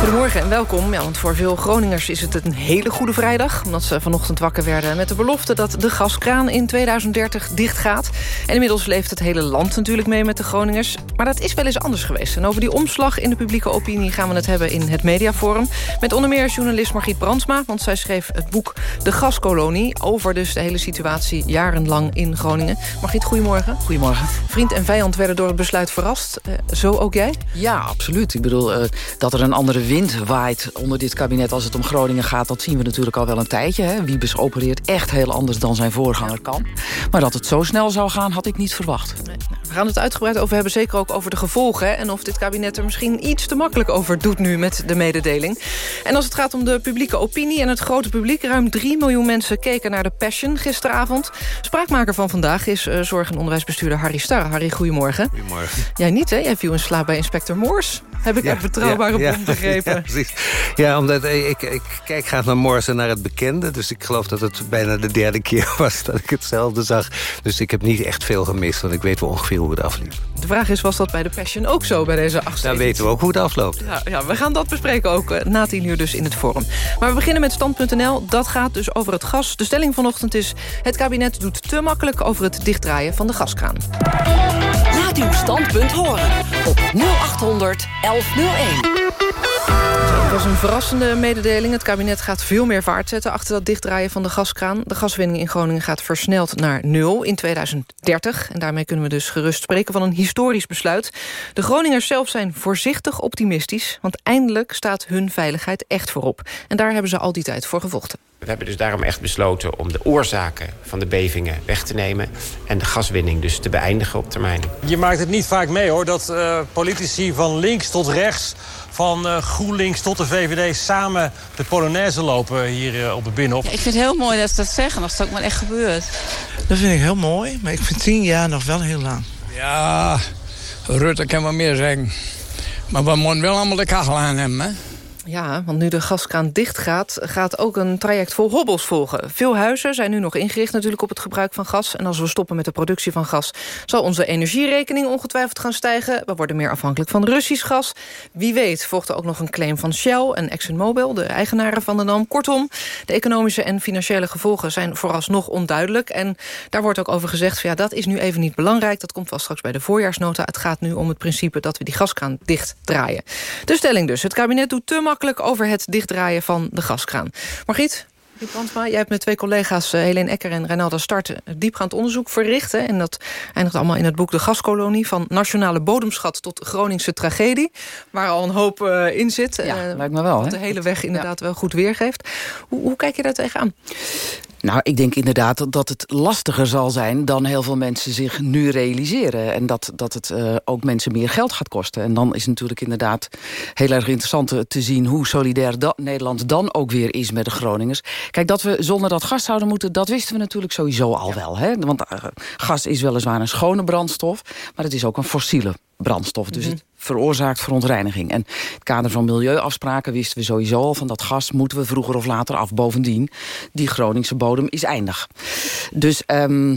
Goedemorgen en welkom. Ja, want voor veel Groningers is het een hele goede vrijdag... omdat ze vanochtend wakker werden met de belofte... dat de gaskraan in 2030 dicht gaat. En inmiddels leeft het hele land natuurlijk mee met de Groningers. Maar dat is wel eens anders geweest. En over die omslag in de publieke opinie gaan we het hebben in het Mediaforum. Met onder meer journalist Margriet Brandsma... want zij schreef het boek De Gaskolonie... over dus de hele situatie jarenlang in Groningen. Margriet, goedemorgen. Goedemorgen. Vriend en vijand werden door het besluit verrast. Eh, zo ook jij? Ja, absoluut. Ik bedoel, eh, dat er een andere wind waait onder dit kabinet als het om Groningen gaat... dat zien we natuurlijk al wel een tijdje. Hè. Wiebes opereert echt heel anders dan zijn voorganger kan. Maar dat het zo snel zou gaan, had ik niet verwacht. We gaan het uitgebreid over hebben, zeker ook over de gevolgen... hè, en of dit kabinet er misschien iets te makkelijk over doet nu met de mededeling. En als het gaat om de publieke opinie en het grote publiek... ruim 3 miljoen mensen keken naar de Passion gisteravond. Spraakmaker van vandaag is uh, zorg- en onderwijsbestuurder Harry Starre. Harry, goedemorgen. Goedemorgen. Jij niet, hè? Jij viel in slaap bij inspecteur Moors. Heb ik Ja, uit betrouwbare ja, bron begrepen. Ja, precies. Ja, omdat ik, ik, ik kijk graag naar Morse en naar het bekende. Dus ik geloof dat het bijna de derde keer was dat ik hetzelfde zag. Dus ik heb niet echt veel gemist, want ik weet wel ongeveer hoe het afliep. De vraag is, was dat bij de Passion ook zo bij deze achtste Dan weten we ook hoe het afloopt. Ja, ja, we gaan dat bespreken ook eh, na tien uur dus in het forum. Maar we beginnen met Stand.nl. Dat gaat dus over het gas. De stelling vanochtend is... het kabinet doet te makkelijk over het dichtdraaien van de gaskraan. Laat uw standpunt horen op 0800 1101. Het was een verrassende mededeling. Het kabinet gaat veel meer vaart zetten achter dat dichtdraaien van de gaskraan. De gaswinning in Groningen gaat versneld naar nul in 2030. En daarmee kunnen we dus gerust spreken van een historisch besluit. De Groningers zelf zijn voorzichtig optimistisch... want eindelijk staat hun veiligheid echt voorop. En daar hebben ze al die tijd voor gevochten. We hebben dus daarom echt besloten om de oorzaken van de bevingen weg te nemen... en de gaswinning dus te beëindigen op termijn. Je maakt het niet vaak mee hoor, dat eh, politici van links tot rechts... van eh, GroenLinks tot de VVD samen de Polonaise lopen hier eh, op het Binnenhof. Ja, ik vind het heel mooi dat ze dat zeggen, als het ook maar echt gebeurt. Dat vind ik heel mooi, maar ik vind tien jaar nog wel heel lang. Ja, Rutte kan wel meer zeggen. Maar we moeten wel allemaal de kachel aan hebben, hè? Ja, want nu de gaskraan dicht gaat, gaat ook een traject vol hobbels volgen. Veel huizen zijn nu nog ingericht natuurlijk op het gebruik van gas. En als we stoppen met de productie van gas... zal onze energierekening ongetwijfeld gaan stijgen. We worden meer afhankelijk van Russisch gas. Wie weet volgt ook nog een claim van Shell en ExxonMobil... de eigenaren van de NAM. Kortom, de economische en financiële gevolgen zijn vooralsnog onduidelijk. En daar wordt ook over gezegd, ja, dat is nu even niet belangrijk. Dat komt wel straks bij de voorjaarsnota. Het gaat nu om het principe dat we die gaskraan dicht draaien. De stelling dus, het kabinet doet te makkelijk over het dichtdraaien van de gaskraan. Margriet, Brandsma, jij hebt met twee collega's... eh, Helene Ecker en Renalda Start eh, diepgaand onderzoek verricht. Hè, en dat eindigt allemaal in het boek De Gaskolonie... van nationale bodemschat tot Groningse tragedie. Waar al een hoop eh, in zit. Ja, lijkt me wel, Wat hè? de hele weg inderdaad wel goed weergeeft. Hoe, hoe kijk je daar tegenaan? Nou, ik denk inderdaad dat- het lastiger zal zijn... dan heel veel mensen zich nu realiseren. En dat, dat het eh, ook mensen meer geld gaat kosten. En dan is het natuurlijk inderdaad heel erg interessant te- te zien... hoe solidair Nederland dan ook weer is met de Groningers. Kijk, dat we zonder dat gas zouden moeten... dat wisten we natuurlijk sowieso al wel. Hè? Want eh, gas is weliswaar een schone brandstof... maar het is ook een fossiele brandstof. Dus het veroorzaakt verontreiniging. En in het kader van milieuafspraken wisten we sowieso al... van dat gas moeten we vroeger of later af. Bovendien, die Groningse bodem is eindig. Dus ehm,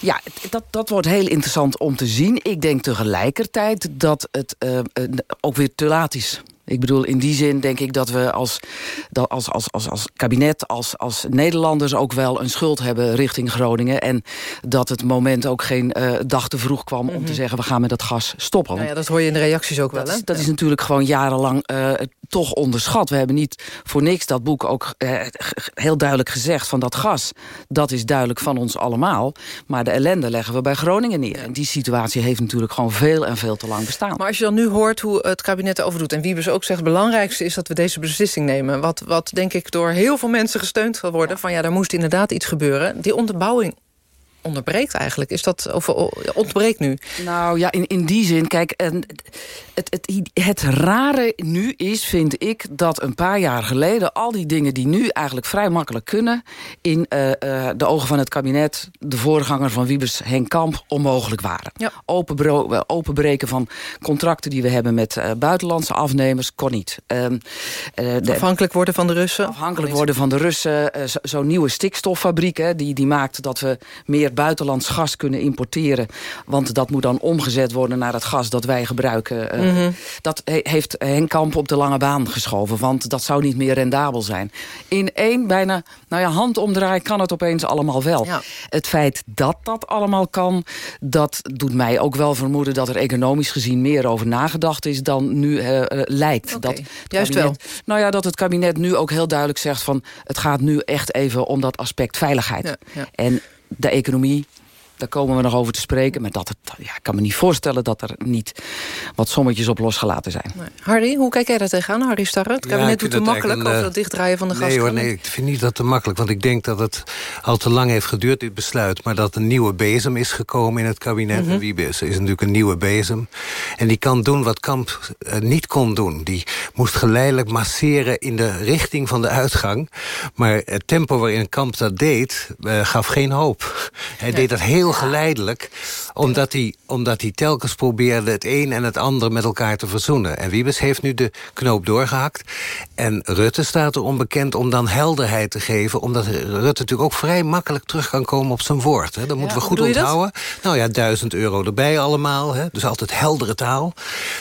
ja, dat, dat wordt heel interessant om te zien. Ik denk tegelijkertijd dat het eh, eh, ook weer te laat is. Ik bedoel, in die zin denk ik dat we als, dat als, als, als, als kabinet, als, als Nederlanders ook wel een schuld hebben richting Groningen. En dat het moment ook geen eh, dag te vroeg kwam om te zeggen we gaan met dat gas stoppen. Nou ja, dat hoor je in de reacties ook wel, hè? is, dat is natuurlijk gewoon jarenlang eh, toch onderschat. We hebben niet voor niks dat boek ook eh, heel duidelijk gezegd... van dat gas, dat is duidelijk van ons allemaal. Maar de ellende leggen we bij Groningen neer. En die situatie heeft natuurlijk gewoon veel en veel te lang bestaan. Maar als je dan nu hoort hoe het kabinet erover doet... en Wiebes ook zegt, het belangrijkste is dat we deze beslissing nemen... wat, wat denk ik door heel veel mensen gesteund zal worden... van ja, daar moest inderdaad iets gebeuren. Die onderbouwing onderbreekt eigenlijk. Is dat, of ontbreekt nu? Nou ja, in, in die zin, kijk, en het, het, het rare nu is, vind ik... dat een paar jaar geleden al die dingen die nu eigenlijk vrij makkelijk kunnen... in eh, eh, de ogen van het kabinet, de voorganger van Wiebes, Henk Kamp... onmogelijk waren. Openbro- eh, openbreken van contracten die we hebben met buitenlandse afnemers kon niet. Ehm, eh, de- Afhankelijk worden van de Russen? Afhankelijk worden van de Russen. zo- Zo'n nieuwe stikstoffabriek, hè, die, die maakt dat we meer buitenlands gas kunnen importeren. Want dat moet dan omgezet worden naar het gas dat wij gebruiken. eh, Mhm. Dat he- heeft Henk Kamp op de lange baan geschoven. Want dat zou niet meer rendabel zijn. In één bijna nou ja, handomdraai kan het opeens allemaal wel. Het feit dat dat allemaal kan, dat doet mij ook wel vermoeden... dat er economisch gezien meer over nagedacht is dan nu eh, eh, lijkt. Dat juist kabinet- Nou ja, dat het kabinet nu ook heel duidelijk zegt van... het gaat nu echt even om dat aspect veiligheid. ja. En de economie, daar komen we nog over te spreken. Maar dat het, ja, ik kan me niet voorstellen dat er niet wat sommetjes op losgelaten zijn. Harry, hoe kijk jij daar tegenaan, Harry Starre? Het Ja, kabinet ik doet te het makkelijk over een, het dichtdraaien van de Nee hoor, gaskraan. nee, ik vind niet dat te makkelijk. Want ik denk dat het al te lang heeft geduurd, dit besluit. Maar dat een nieuwe bezem is gekomen in het kabinet. Mhm. En Wiebes is natuurlijk een nieuwe bezem. En die kan doen wat Kamp eh, niet kon doen. Die moest geleidelijk masseren in de richting van de uitgang. Maar het tempo waarin Kamp dat deed, eh, gaf geen hoop. Hij deed dat heel geleidelijk. Omdat hij, omdat hij telkens probeerde het een en het ander met elkaar te verzoenen. En Wiebes heeft nu de knoop doorgehakt. En Rutte staat er onbekend om dan helderheid te geven. Omdat Rutte natuurlijk ook vrij makkelijk terug kan komen op zijn woord. Hè. Dat moeten we goed dat? onthouden. Nou ja, duizend euro erbij allemaal. Hè. Dus altijd heldere taal.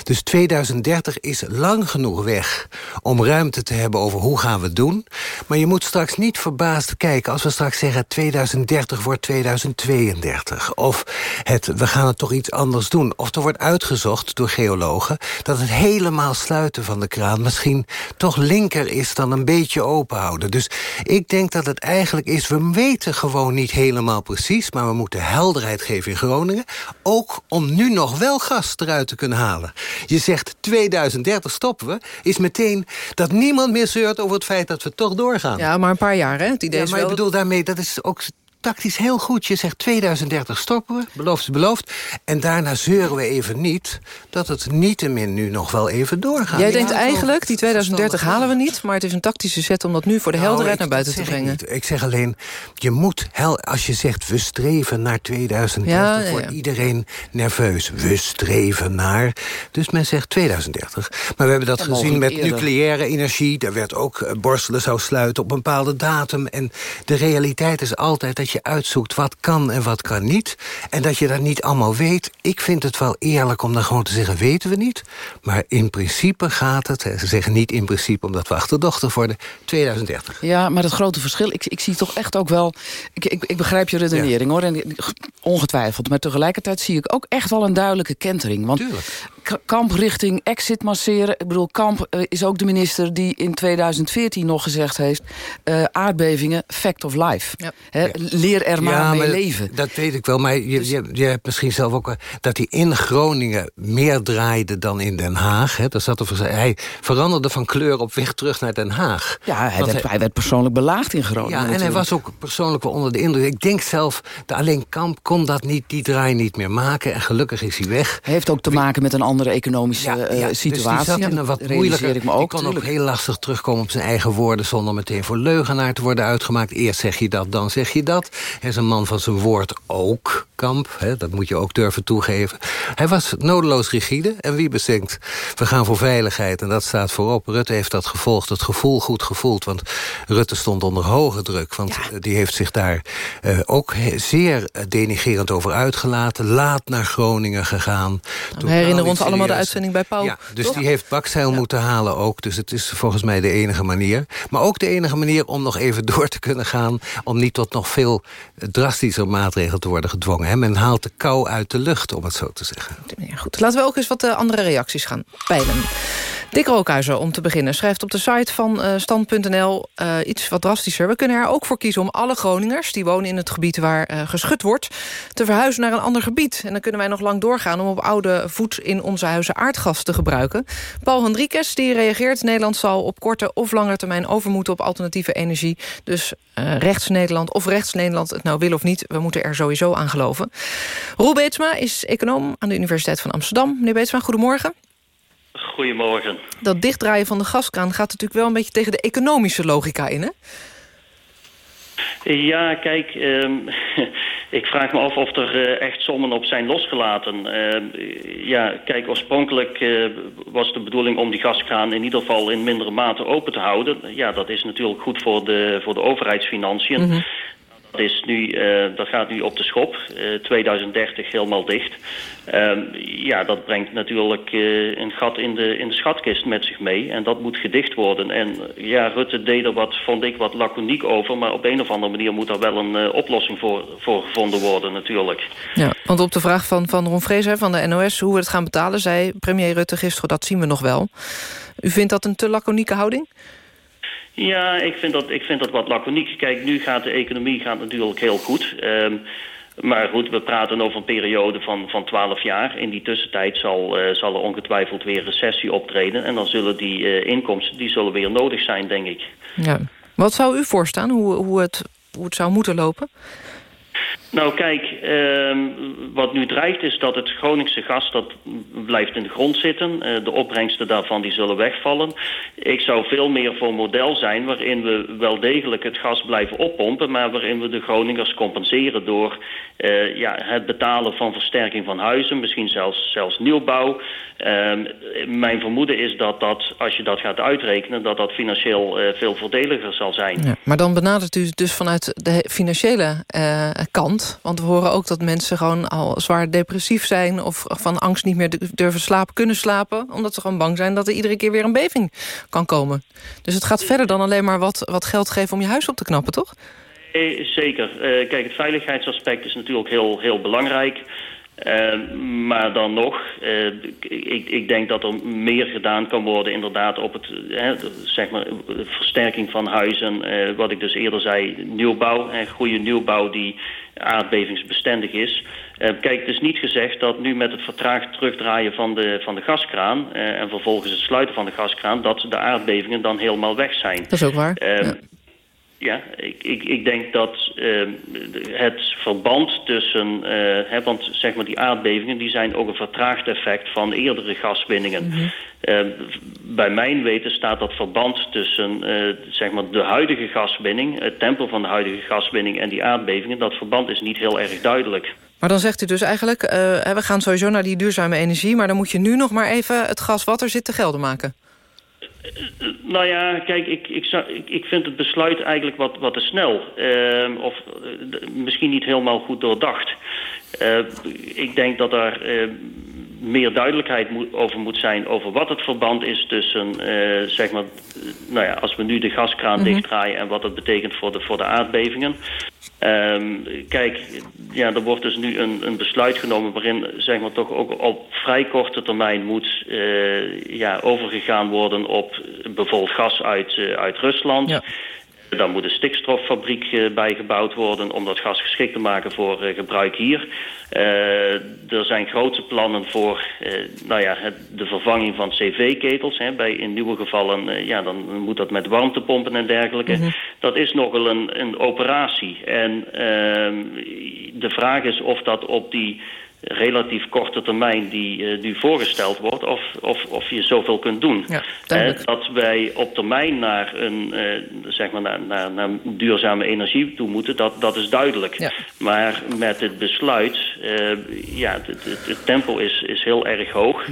Dus 2030 is lang genoeg weg om ruimte te hebben over hoe gaan we het doen. Maar je moet straks niet verbaasd kijken als we straks zeggen 2030 wordt 2032. Of het, we gaan het toch iets anders doen. Of er wordt uitgezocht door geologen dat het helemaal sluiten van de kraan misschien toch linker is dan een beetje open houden. Dus ik denk dat het eigenlijk is, we weten gewoon niet helemaal precies, maar we moeten helderheid geven in Groningen. Ook om nu nog wel gas eruit te kunnen halen. Je zegt 2030 stoppen we, is meteen dat niemand meer zeurt over het feit dat we toch doorgaan. Ja, maar een paar jaar, hè? Het idee Ja, is maar wel... ik bedoel daarmee, dat is ook tactisch heel goed. Je zegt 2030 stoppen we, beloofd is beloofd. En daarna zeuren we even niet dat het niettemin nu nog wel even doorgaat. Jij denkt eigenlijk, die wel 2030 halen we niet... maar het is een tactische zet om dat nu voor de Nou, helderheid ik- naar buiten te ik brengen. Ik zeg alleen, je moet, hel, als je zegt we streven naar 2030... Ja, ja, wordt ja. iedereen nerveus. We streven naar... Dus men zegt 2030. Maar we hebben dat En gezien met eerder. nucleaire energie. Daar werd ook eh, borstelen zou sluiten op een bepaalde datum. En de realiteit is altijd dat je uitzoekt wat kan en wat kan niet. En dat je dat niet allemaal weet. Ik vind het wel eerlijk om dan gewoon te zeggen, weten we niet. Maar in principe gaat het, ze zeggen niet in principe omdat we achterdochtig worden, 2030. Ja, maar het grote verschil, ik, ik zie toch echt ook wel... Ik, ik, ik begrijp je redenering, hoor, en, ongetwijfeld. Maar tegelijkertijd zie ik ook echt wel een duidelijke kentering. Want K- Kamp richting exit masseren. Ik bedoel, Kamp eh, is ook de minister die in 2014 nog gezegd heeft... eh, aardbevingen, fact of life. Hè, Leer er maar mee maar leven. Dat, dat weet ik wel, maar je, je, je hebt misschien zelf ook... wel- dat hij in Groningen meer draaide dan in Den Haag. Hè. Daar zat er, hij veranderde van kleur op weg terug naar Den Haag. Ja, hij werd, hij werd persoonlijk belaagd in Groningen. Ja, en hij was ook persoonlijk wel onder de indruk. Ik denk zelf, dat alleen Kamp kon dat niet, die draai niet meer maken. En gelukkig is hij weg. Heeft ook te maken met een andere economische eh, dus die situatie. zat in een wat moeilijker... ik me die ook, kon ook tuurlijk. heel lastig terugkomen op zijn eigen woorden... zonder meteen voor leugenaar te worden uitgemaakt. Eerst zeg je dat, dan zeg je dat. Hij is een man van zijn woord ook. Kamp. Hè, dat moet je ook durven toegeven. Hij was nodeloos rigide. En Wiebes denkt, we gaan voor veiligheid. En dat staat voorop. Rutte heeft dat gevolgd. Het gevoel goed gevoeld. Want Rutte stond onder hoge druk. Want eh, die heeft zich daar eh, ook zeer eh, denigerend over uitgelaten. Laat naar Groningen gegaan. We herinneren ons allemaal de uitzending bij Pauw. Ja, dus toch? die heeft bakzeil moeten halen ook. Dus het is volgens mij de enige manier. Maar ook de enige manier om nog even door te kunnen gaan... om niet tot nog veel drastischer maatregelen te worden gedwongen. Hè. Men haalt de kou uit de lucht, om het zo te zeggen. Goed. Laten we ook eens wat eh, andere reacties gaan peilen. Dick Rookhuizen, om te beginnen, schrijft op de site van eh, Stand.nl eh, iets wat drastischer. We kunnen er ook voor kiezen om alle Groningers... die wonen in het gebied waar eh, geschud wordt... te verhuizen naar een ander gebied. En dan kunnen wij nog lang doorgaan... om op oude voet in onze huizen aardgas te gebruiken. Paul Hendrikes die reageert... Nederland zal op korte of lange termijn over moeten op alternatieve energie. Dus eh, rechts Nederland of rechts Nederland het nou wil of niet... we moeten er sowieso aan geloven. Roel Beetsma is econoom aan de Universiteit van Amsterdam. Meneer Beetsma, goedemorgen. Goedemorgen. Dat dichtdraaien van de gaskraan gaat natuurlijk wel een beetje tegen de economische logica in, hè? Ja, kijk, ehm, ik vraag me af of er eh, echt sommen op zijn losgelaten. Ehm, ja, kijk, oorspronkelijk eh, was de bedoeling om die gaskraan in ieder geval in mindere mate open te houden. Ja, dat is natuurlijk goed voor de, voor de overheidsfinanciën. Dat, is nu, eh, dat gaat nu op de schop. Eh, 2030 helemaal dicht. Ehm, ja, dat brengt natuurlijk eh, een gat in de, in de schatkist met zich mee. En dat moet gedicht worden. En eh, ja, Rutte deed er wat, vond ik, wat laconiek over. Maar op een of andere manier moet daar wel een eh, oplossing voor, voor gevonden worden natuurlijk. Ja, want op de vraag van, van Ron Vrees hè, van de NOS... hoe we het gaan betalen, zei premier Rutte gisteren... dat zien we nog wel. U vindt dat een te laconieke houding? Ja, ik vind dat, ik vind dat wat laconiek. Kijk, nu gaat de economie gaat natuurlijk heel goed. Ehm, maar goed, we praten over een periode van, van 12 jaar. In die tussentijd zal, eh, zal er ongetwijfeld weer recessie optreden. En dan zullen die eh, inkomsten die zullen weer nodig zijn, denk ik. Ja. Wat zou u voorstaan, hoe, hoe, het, hoe het zou moeten lopen? Nou kijk, ehm, wat nu dreigt is dat het Groningse gas dat blijft in de grond zitten. Eh, de opbrengsten daarvan die zullen wegvallen. Ik zou veel meer voor een model zijn waarin we wel degelijk het gas blijven oppompen... maar waarin we de Groningers compenseren door eh, ja, het betalen van versterking van huizen. Misschien zelfs, zelfs nieuwbouw. Ehm, mijn vermoeden is dat dat, als je dat gaat uitrekenen... dat dat financieel eh, veel voordeliger zal zijn. Ja, maar dan benadert u dus vanuit de financiële eh, Want we horen ook dat mensen gewoon al zwaar depressief zijn... of van angst niet meer durven slapen, kunnen slapen... omdat ze gewoon bang zijn dat er iedere keer weer een beving kan komen. Dus het gaat verder dan alleen maar wat, wat geld geven om je huis op te knappen, toch? Eh, zeker. Eh, kijk, het veiligheidsaspect is natuurlijk heel, heel belangrijk. Eh, maar dan nog, eh, ik, ik denk dat er meer gedaan kan worden inderdaad op het, hè, zeg maar, versterking van huizen. eh, wat ik dus eerder zei, nieuwbouw, en goede nieuwbouw die aardbevingsbestendig is. Eh, kijk, het is niet gezegd dat nu met het vertraagd terugdraaien van de, van de gaskraan... eh, en vervolgens het sluiten van de gaskraan... dat de aardbevingen dan helemaal weg zijn. Dat is ook waar. Ehm, ja, ik, ik, ik denk dat ehm, het verband tussen... eh, hè, want zeg maar die aardbevingen die zijn ook een vertraagd effect van eerdere gaswinningen. Ehm, bij mijn weten staat dat verband tussen eh, zeg maar de huidige gaswinning... het tempo van de huidige gaswinning en die aardbevingen... dat verband is niet heel erg duidelijk. Maar dan zegt u dus eigenlijk, eh, we gaan sowieso naar die duurzame energie... maar dan moet je nu nog maar even het gas wat er zit te gelden maken. Nou ja, kijk, ik, ik, ik, vind het besluit eigenlijk wat, wat te snel. Ehm, of eh, misschien niet helemaal goed doordacht. Eh, ik denk dat daar eh, meer duidelijkheid moet, over moet zijn... over wat het verband is tussen, eh, zeg maar... nou ja, als we nu de gaskraan Mhm. dichtdraaien... en wat dat betekent voor de, voor de aardbevingen. Ehm, kijk, ja, er wordt dus nu een, een besluit genomen... waarin zeg maar, toch ook op vrij korte termijn moet eh, ja, overgegaan worden... op bijvoorbeeld gas uit, eh, uit Rusland... Dan moet een stikstoffabriek eh, bijgebouwd worden om dat gas geschikt te maken voor eh, gebruik hier. Eh, er zijn grote plannen voor nou ja, de vervanging van cv-ketels. Bij in nieuwe gevallen ja, dan moet dat met warmtepompen en dergelijke. Dat is nogal een, een operatie. En ehm, de vraag is of dat op die relatief korte termijn die uh, nu voorgesteld wordt... Of, of, of je zoveel kunt doen. Ja, dat wij op termijn naar, een, uh, zeg maar naar, naar, naar duurzame energie toe moeten, dat, dat is duidelijk. Ja. Maar met het besluit, ja, het tempo is, is heel erg hoog.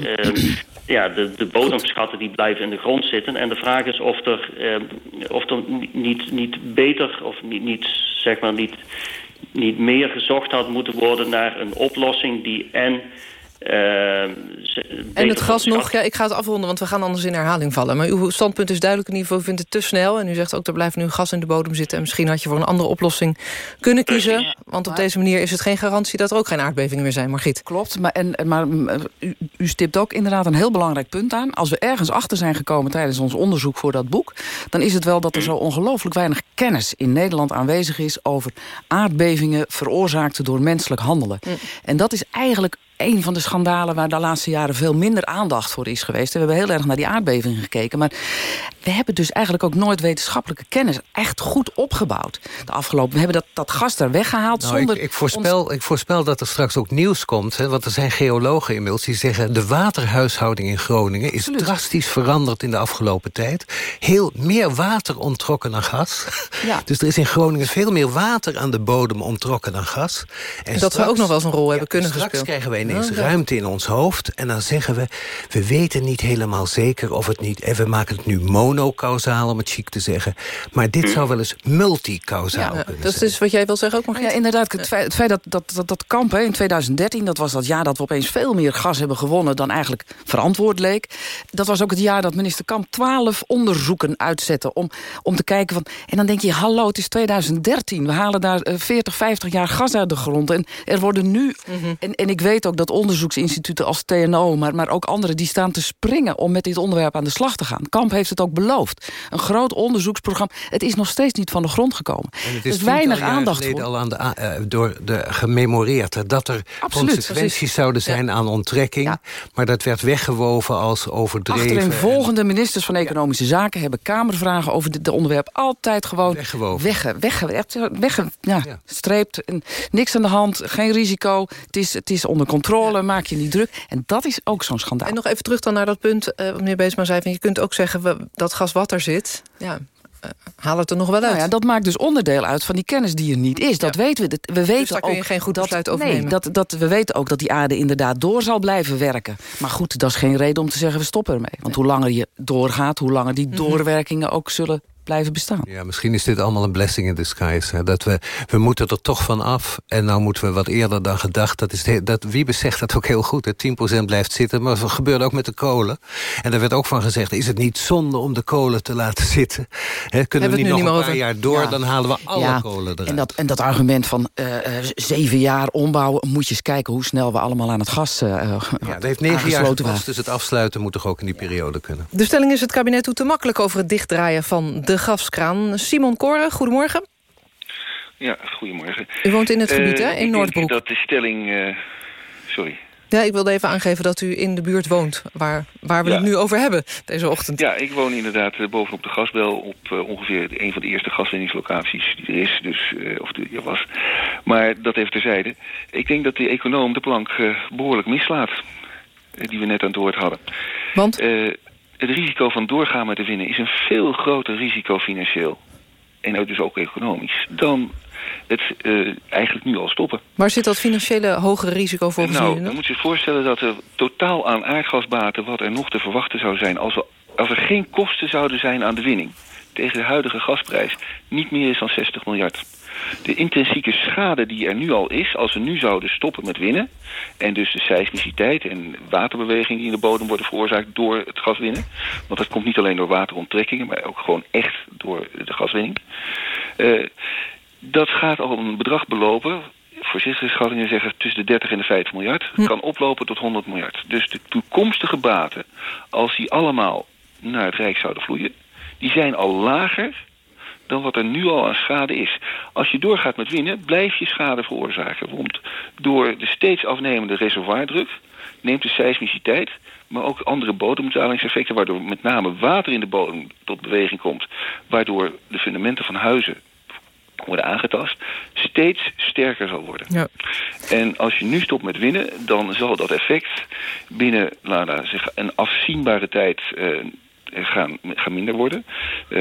ja, de, de bodemschatten die blijven in de grond zitten. En de vraag is of er, of er niet, niet beter of niet, niet zeg maar niet niet meer gezocht had moeten worden naar een oplossing die en... Uh, en het gas nog, ja, ik ga het afronden, want we gaan anders in herhaling vallen. Maar uw standpunt is duidelijk in ieder geval, vindt het te snel. En u zegt ook, er blijft nu gas in de bodem zitten. En misschien had je voor een andere oplossing kunnen kiezen. Precies. Want op deze manier is het geen garantie dat er ook geen aardbevingen meer zijn. Margriet. Klopt, maar, en, maar u, u stipt ook inderdaad een heel belangrijk punt aan. Als we ergens achter zijn gekomen tijdens ons onderzoek voor dat boek... dan is het wel dat er zo ongelooflijk weinig kennis in Nederland aanwezig is... over aardbevingen veroorzaakt door menselijk handelen. Mm. En dat is eigenlijk een van de schandalen waar de laatste jaren veel minder aandacht voor is geweest. We hebben heel erg naar die aardbevingen gekeken. Maar we hebben dus eigenlijk ook nooit wetenschappelijke kennis echt goed opgebouwd. De afgelopen, we hebben dat, dat gas daar weggehaald nou, zonder... Ik, ik, voorspel, ik voorspel dat er straks ook nieuws komt. Hè, want er zijn geologen inmiddels die zeggen... de waterhuishouding in Groningen is Absoluut. drastisch veranderd in de afgelopen tijd. Heel meer water onttrokken dan gas. Ja. Dus er is in Groningen veel meer water aan de bodem onttrokken dan gas. En dat we ook nog wel eens een rol hebben kunnen straks gespeeld. krijgen we ineens Ja, ja. ruimte in ons hoofd. En dan zeggen we, we weten niet helemaal zeker of het niet... en we maken het nu monocausaal, om het chic te zeggen. Maar dit zou wel eens multicausaal Ja, kunnen dat is wat jij wil zeggen ook, Margriet? Ja, inderdaad. Het feit, het feit dat, dat, dat, dat kamp hè, in 2013, dat was dat jaar dat we opeens veel meer gas hebben gewonnen dan eigenlijk verantwoord leek. Dat was ook het jaar dat minister Kamp twaalf onderzoeken uitzette om, om te kijken van. En dan denk je, hallo, het is 2013. We halen daar eh, 40, 50 jaar gas uit de grond. En er worden nu. en, en ik weet ook dat onderzoeksinstituten als TNO, maar, maar ook anderen, die staan te springen om met dit onderwerp aan de slag te gaan. Kamp heeft het ook beloofd. Een groot onderzoeksprogramma. Het is nog steeds niet van de grond gekomen. En het er is weinig aandacht voor. al aan de, eh, door de gememoreerd. Dat er Absoluut, consequenties precies. zouden zijn aan onttrekking. Maar dat werd weggewoven als overdreven. Achterin volgende ministers van Economische Zaken... hebben Kamervragen over dit onderwerp altijd gewoon... Wegge, wegge, wegge, ja, streept. En niks aan de hand, geen risico. Het is, het is onder controle, maak je niet druk. En dat is ook zo'n schandaal. En nog even terug dan naar dat punt, wat meneer Beesma zei... Van, je kunt ook zeggen, we, dat gas wat er zit... Ja, eh, haal het er nog wel uit. Nou ja, dat maakt dus onderdeel uit van die kennis die er niet is. Dat weten we. We weten Dus daar kun je ook geen goed dat, besluit over nee. Dat, dat, we weten ook dat die aarde inderdaad door zal blijven werken. Maar goed, dat is geen reden om te zeggen we stoppen ermee. Want hoe langer je doorgaat, hoe langer die Mhm. doorwerkingen ook zullen blijven bestaan. Ja, misschien is dit allemaal een blessing in disguise. Hè? Dat we, we moeten er toch van af. En nou moeten we wat eerder dan gedacht. Dat is de- dat, Wiebes zegt dat ook heel goed. Hè? 10% blijft zitten. Maar dat gebeurde ook met de kolen. En daar werd ook van gezegd... is het niet zonde om de kolen te laten zitten? Hè, kunnen we Hebben niet we nog het een paar niet jaar door... Ja. dan halen we alle Ja, kolen eruit. En dat, en dat argument van eh, eh, zeven jaar ombouwen... moet je eens kijken hoe snel we allemaal aan het gas uh, ja, dat heeft negen jaar gekost. Dus het afsluiten moet toch ook in die periode kunnen. De stelling is het kabinet doet te makkelijk over het dichtdraaien van de gaskraan. Simon Koren, goedemorgen. Ja, goedemorgen. U woont in het Eh, gebied, hè, in ik Noordbroek. denk dat de stelling... eh, sorry. Ja, ik wilde even aangeven dat u in de buurt woont... waar, waar we Ja. het nu over hebben deze ochtend. Ja, ik woon inderdaad eh, bovenop de gasbel... op ongeveer een van de eerste gaswinningslocaties die er is. Dus, of die er was. Maar dat even terzijde. Ik denk dat de econoom de plank eh, behoorlijk mislaat. die we net aan het woord hadden. Want? Het risico van doorgaan met de winnen... is een veel groter risico financieel. En ook dus ook economisch. Dan het eh, eigenlijk nu al stoppen. Waar zit dat financiële hogere risico volgens Nou, dan moet je je voorstellen dat er totaal aan aardgasbaten... wat er nog te verwachten zou zijn... als, als er geen kosten zouden zijn aan de winning... tegen de huidige gasprijs niet meer is dan 60 miljard. De intensieke schade die er nu al is... als we nu zouden stoppen met winnen... en dus de seismiciteit en waterbewegingen die in de bodem worden veroorzaakt... door het gaswinnen. Want dat komt niet alleen door wateronttrekkingen... maar ook gewoon echt door de gaswinning. Eh, dat gaat al een bedrag belopen voorzichtige schattingen zeggen tussen de 30 en de 50 miljard. Het kan oplopen tot 100 miljard. Dus de toekomstige baten, als die allemaal naar het Rijk zouden vloeien... die zijn al lager dan wat er nu al aan schade is. Als je doorgaat met winnen, blijf je schade veroorzaken. Want door de steeds afnemende reservoirdruk neemt de seismiciteit... maar ook andere bodemdalingseffecten... waardoor met name water in de bodem tot beweging komt... waardoor de fundamenten van huizen worden aangetast, steeds sterker zal worden. Ja. En als je nu stopt met winnen, dan zal dat effect binnen we zeggen, een afzienbare tijd eh, gaan, gaan minder worden. Eh,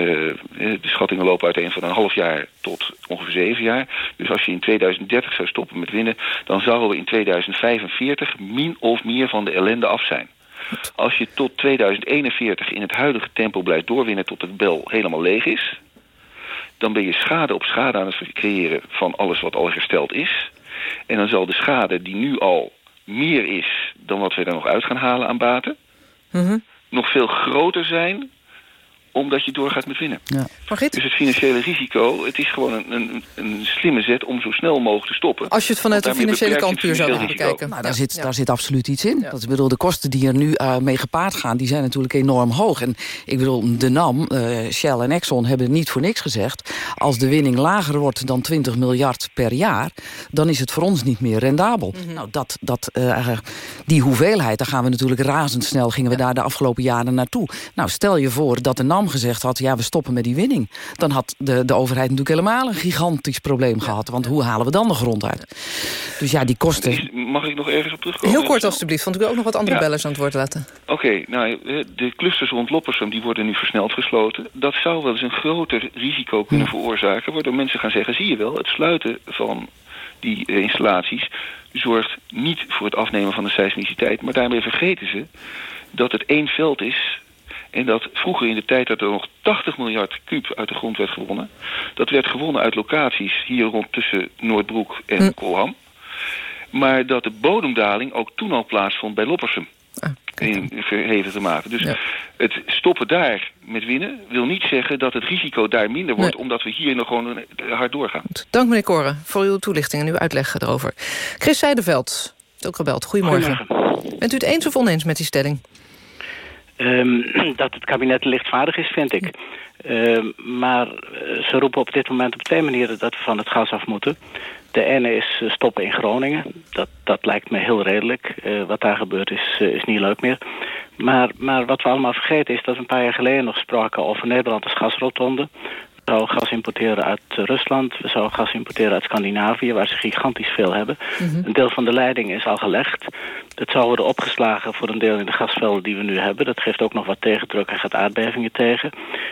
de schattingen lopen uiteen van een half jaar tot ongeveer zeven jaar. Dus als je in 2030 zou stoppen met winnen, dan zouden we in 2045 min of meer van de ellende af zijn. Als je tot 2041 in het huidige tempo blijft doorwinnen tot het bel helemaal leeg is, dan ben je schade op schade aan het creëren van alles wat al hersteld is. En dan zal de schade die nu al meer is dan wat we er nog uit gaan halen aan baten, Mhm. Nog veel groter zijn omdat je doorgaat met winnen. Margriet? Dus het financiële risico, het is gewoon een, een, een slimme zet om zo snel mogelijk te stoppen. Als je het vanuit de financiële kant puur zou financiële bekijken. Nou, daar, zit, daar zit absoluut iets in. Dat, ik bedoel, de kosten die er nu eh, mee gepaard gaan... die zijn natuurlijk enorm hoog. En ik bedoel, de NAM, eh, Shell en Exxon hebben niet voor niks gezegd... als de winning lager wordt dan 20 miljard per jaar... dan is het voor ons niet meer rendabel. Nou, dat, dat, eh, die hoeveelheid, daar gaan we natuurlijk razendsnel... gingen we daar de afgelopen jaren naartoe. Nou, stel je voor dat de NAM gezegd had... ja, we stoppen met die winning. Dan had de, de overheid natuurlijk helemaal een gigantisch probleem gehad. Want hoe halen we dan de grond uit? Dus ja, die kosten... Mag ik nog ergens op terugkomen? Heel kort alstublieft, want ik wil ook nog wat andere Ja. bellers aan het woord laten. Oké, nou, eh, de clusters rond Loppersum die worden nu versneld gesloten. Dat zou wel eens een groter risico kunnen veroorzaken... waardoor mensen gaan zeggen, zie je wel, het sluiten van die eh, installaties... zorgt niet voor het afnemen van de seismiciteit... maar daarmee vergeten ze dat het één veld is... en dat vroeger in de tijd dat er nog 80 miljard kuub uit de grond werd gewonnen... dat werd gewonnen uit locaties hier rond tussen Noordbroek en Kolham... Maar dat de bodemdaling ook toen al plaatsvond bij Loppersum. in verheven te maken. Dus het stoppen daar met winnen wil niet zeggen dat het risico daar minder wordt... omdat we hier nog gewoon hard doorgaan. Dank meneer Koren voor uw toelichting en uw uitleg erover. Chris Seideveld, ook gebeld. Goedemorgen. Bent u het eens of oneens met die stelling? Ehm, dat het kabinet lichtvaardig is, vind ik. Ehm, maar eh, ze roepen op dit moment op twee manieren dat we van het gas af moeten. De ene is eh, stoppen in Groningen. Dat, dat lijkt me heel redelijk. Eh, wat daar gebeurt is, is niet leuk meer. Maar, maar wat we allemaal vergeten is dat we een paar jaar geleden nog spraken over Nederland als gasrotonde. We zouden gas importeren uit eh, Rusland. We zouden gas importeren uit Scandinavië, waar ze gigantisch veel hebben. Een deel van de leiding is al gelegd. Het zou worden opgeslagen voor een deel in de gasvelden die we nu hebben. Dat geeft ook nog wat tegendruk en gaat aardbevingen tegen.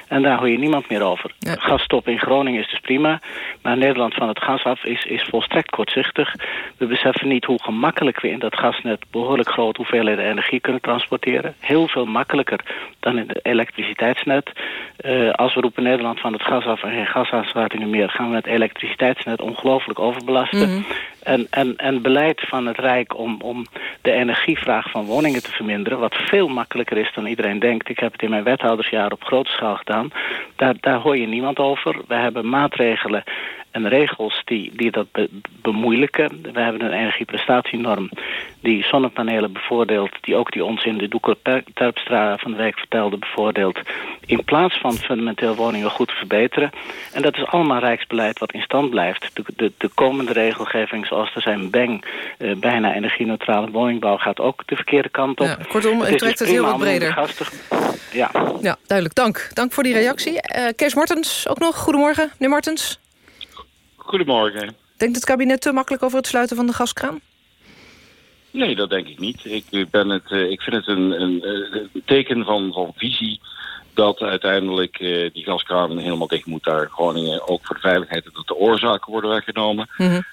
En daar hoor je niemand meer over. Gasstop in Groningen is dus prima. Maar Nederland van het gas af is, is volstrekt kortzichtig. We beseffen niet hoe gemakkelijk we in dat gasnet... behoorlijk grote hoeveelheden energie kunnen transporteren. Heel veel makkelijker dan in het elektriciteitsnet. Eh, als we roepen Nederland van het gas af en geen gasaansluitingen meer... gaan we het elektriciteitsnet ongelooflijk overbelasten. Mhm. En, beleid van het Rijk om, om de energievraag van woningen te verminderen... wat veel makkelijker is dan iedereen denkt. Ik heb het in mijn wethoudersjaar op grote schaal gedaan. Daar, daar hoor je niemand over. We hebben maatregelen en regels die, die dat be- bemoeilijken. We hebben een energieprestatienorm die zonnepanelen bevoordeelt... die ook die ons in de Doeker Terpstra van de week vertelde bevoordeelt... in plaats van fundamenteel woningen goed te verbeteren. En dat is allemaal rijksbeleid wat in stand blijft. De, de, de komende regelgeving zoals er zijn BENG... eh, bijna energie-neutrale woningbouw gaat ook de verkeerde kant op. Ja, kortom, Het trekt dus het heel wat breder. Ja. Ja, duidelijk. Dank. Dank voor die reactie. Eh, Kees Martens ook nog. Goedemorgen, meneer Martens. Goedemorgen. Denkt het kabinet te makkelijk over het sluiten van de gaskraan? Nee, dat denk ik niet. Ik, ben het, eh, ik vind het een, een, eh, een teken van, van visie dat uiteindelijk eh, die gaskraan helemaal dicht moet daar. Groningen ook voor de veiligheid dat de oorzaken worden weggenomen.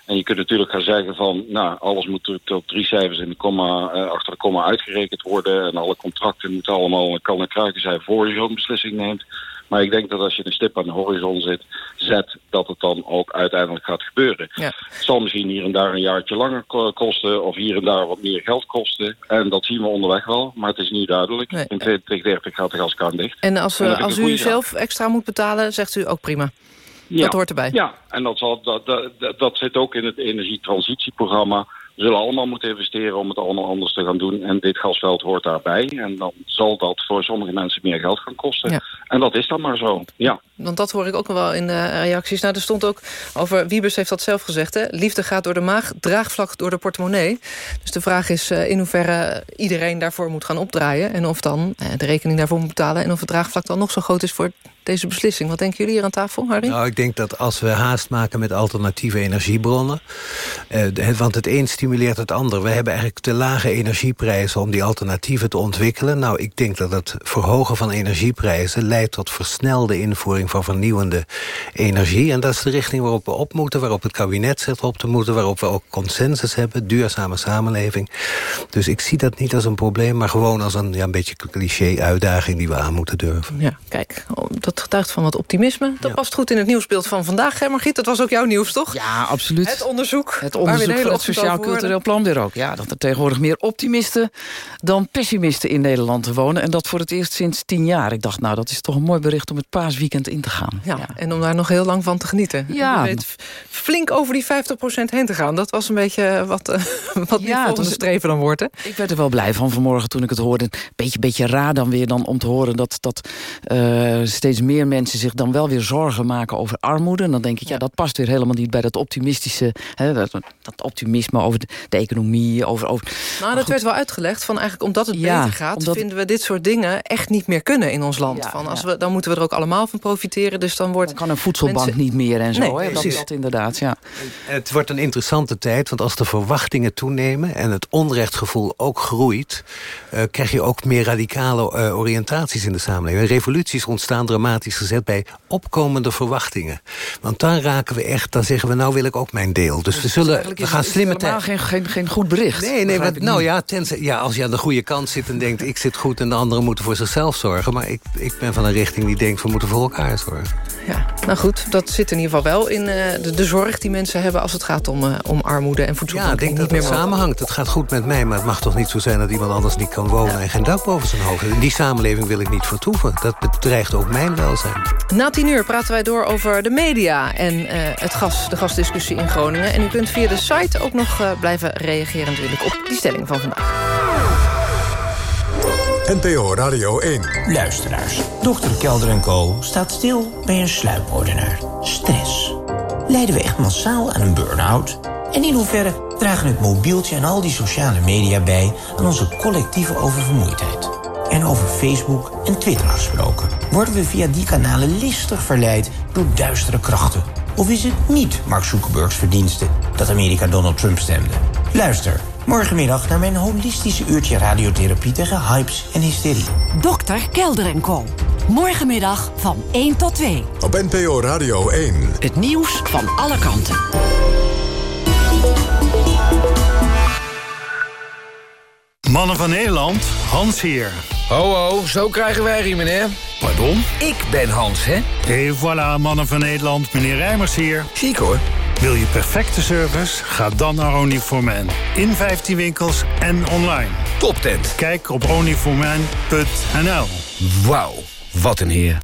En je kunt natuurlijk gaan zeggen van, nou, alles moet tot, drie cijfers in de komma, eh, achter de komma uitgerekend worden. En alle contracten moeten allemaal kan en kruiken zijn voor je zo'n beslissing neemt. Maar ik denk dat als je een stip aan de horizon zit, zet, dat het dan ook uiteindelijk gaat gebeuren. Het zal misschien hier en daar een jaartje langer ko- kosten of hier en daar wat meer geld kosten. En dat zien we onderweg wel, maar het is niet duidelijk. In 2030 gaat de gaskraan dicht. En als, En als u zelf extra moet betalen, zegt u ook prima. Ja. Dat hoort erbij. Ja, en dat, zal, dat, dat zit ook in het energietransitieprogramma. We zullen allemaal moeten investeren om het allemaal anders te gaan doen. En dit gasveld hoort daarbij. En dan zal dat voor sommige mensen meer geld gaan kosten. En dat is dan maar zo. Ja. Want dat hoor ik ook wel in de reacties. Nou, er stond ook over, Wiebes heeft dat zelf gezegd... Hè? liefde gaat door de maag, draagvlak door de portemonnee. Dus de vraag is eh, in hoeverre iedereen daarvoor moet gaan opdraaien... en of dan eh, de rekening daarvoor moet betalen... en of het draagvlak dan nog zo groot is voor deze beslissing. Wat denken jullie hier aan tafel, Harry? Nou, ik denk dat als we haast maken met alternatieve energiebronnen... Eh, het- want het een stimuleert het ander. We hebben eigenlijk te lage energieprijzen om die alternatieven te ontwikkelen. Nou, ik denk dat het verhogen van energieprijzen... leidt tot versnelde invoering van vernieuwende energie. En dat is de richting waarop we op moeten... waarop het kabinet zegt op te moeten... waarop we ook consensus hebben, duurzame samenleving. Dus ik zie dat niet als een probleem... maar gewoon als een ja, een beetje cliché-uitdaging die we aan moeten durven. Ja, kijk, oh, dat getuigt van wat optimisme. Dat past goed in het nieuwsbeeld van vandaag, hè Margriet? Dat was ook jouw nieuws, toch? Ja, absoluut. Het onderzoek. Het onderzoek van het ochtend Sociaal over hoorden. Cultureel Planbureau. Ja, dat er tegenwoordig meer optimisten dan pessimisten in Nederland wonen. En dat voor het eerst sinds tien jaar. Ik dacht, nou, dat is toch een mooi bericht om het paasweekend in te gaan. Ja, en om daar nog heel lang van te genieten. Ja. Weet flink over die 50% heen te gaan. Dat was een beetje wat, eh, wat Ja, het volgende was- streven dan wordt, hè? Ik werd er wel blij van vanmorgen toen ik het hoorde. Beetje, beetje raar dan weer dan om te horen dat, dat eh, steeds meer mensen zich dan wel weer zorgen maken over armoede. En dan denk ik, ja, dat past weer helemaal niet bij dat optimistische, hè, dat, dat optimisme over de, de economie. Over, over, Nou, dat werd wel uitgelegd. Van eigenlijk omdat het Ja, beter gaat, omdat- vinden we dit soort dingen echt niet meer kunnen in ons land. van als we, dan moeten we er ook allemaal van profiteren. Dus dan wordt. kan een voedselbank mensen- niet meer en zo. Nee, hè? Dat, precies. dat inderdaad, ja. Het wordt een interessante tijd, want als de verwachtingen toenemen... en het onrechtgevoel ook groeit... eh, krijg je ook meer radicale eh, oriëntaties in de samenleving. Revoluties ontstaan dramatisch gezet bij opkomende verwachtingen. Want dan raken we echt, dan zeggen we... nou wil ik ook mijn deel. Dus we zullen, we gaan slimme helemaal tijd... geen, geen, geen goed bericht. Nee, nee, want, nou ja, tenzij, ja, als je aan de goede kant zit en denkt... ik zit goed en de anderen moeten voor zichzelf zorgen. Maar ik, ik ben van een richting die denkt... we moeten voor elkaar zorgen. Ja, nou goed, dat zit in ieder geval wel in eh, de, de zorg die mensen hebben... als het gaat om, eh, om armoede en Ja, voedselbank. ik denk dat het samenhangt. Het gaat goed met mij, maar het mag toch niet zo zijn... dat iemand anders niet kan wonen en geen dak boven zijn hoofd. In die samenleving wil ik niet vertoeven. Dat bedreigt ook mijn welzijn. Na tien uur praten wij door over de media en eh, het gas, de gasdiscussie in Groningen. En u kunt via de site ook nog eh, blijven reageren natuurlijk op die stelling van vandaag. NPO Radio 1. Luisteraars, dokter Kelder en Co. staat stil bij een sluipmoordenaar. Stress. Lijden we echt massaal aan een burn-out? En in hoeverre dragen het mobieltje en al die sociale media bij... aan onze collectieve oververmoeidheid? En over Facebook en Twitter gesproken. Worden we via die kanalen listig verleid door duistere krachten? Of is het niet Mark Zuckerbergs verdienste dat Amerika Donald Trump stemde? Luister morgenmiddag naar mijn holistische uurtje radiotherapie tegen hypes en hysterie. Dokter Kelder en Co. Morgenmiddag van 1 tot 2. Op NPO Radio 1. Het nieuws van alle kanten. Mannen van Nederland, Hans hier. Ho, ho, zo krijgen wij hier, meneer. Pardon? Ik ben Hans, hè? Et voilà, Mannen van Nederland, meneer Rijmers hier. Ziek hoor. Wil je perfecte service? Ga dan naar Onlyforman. In 15 winkels en online. Toptent. Kijk op onlyforman.nl. Wauw, wat een heer.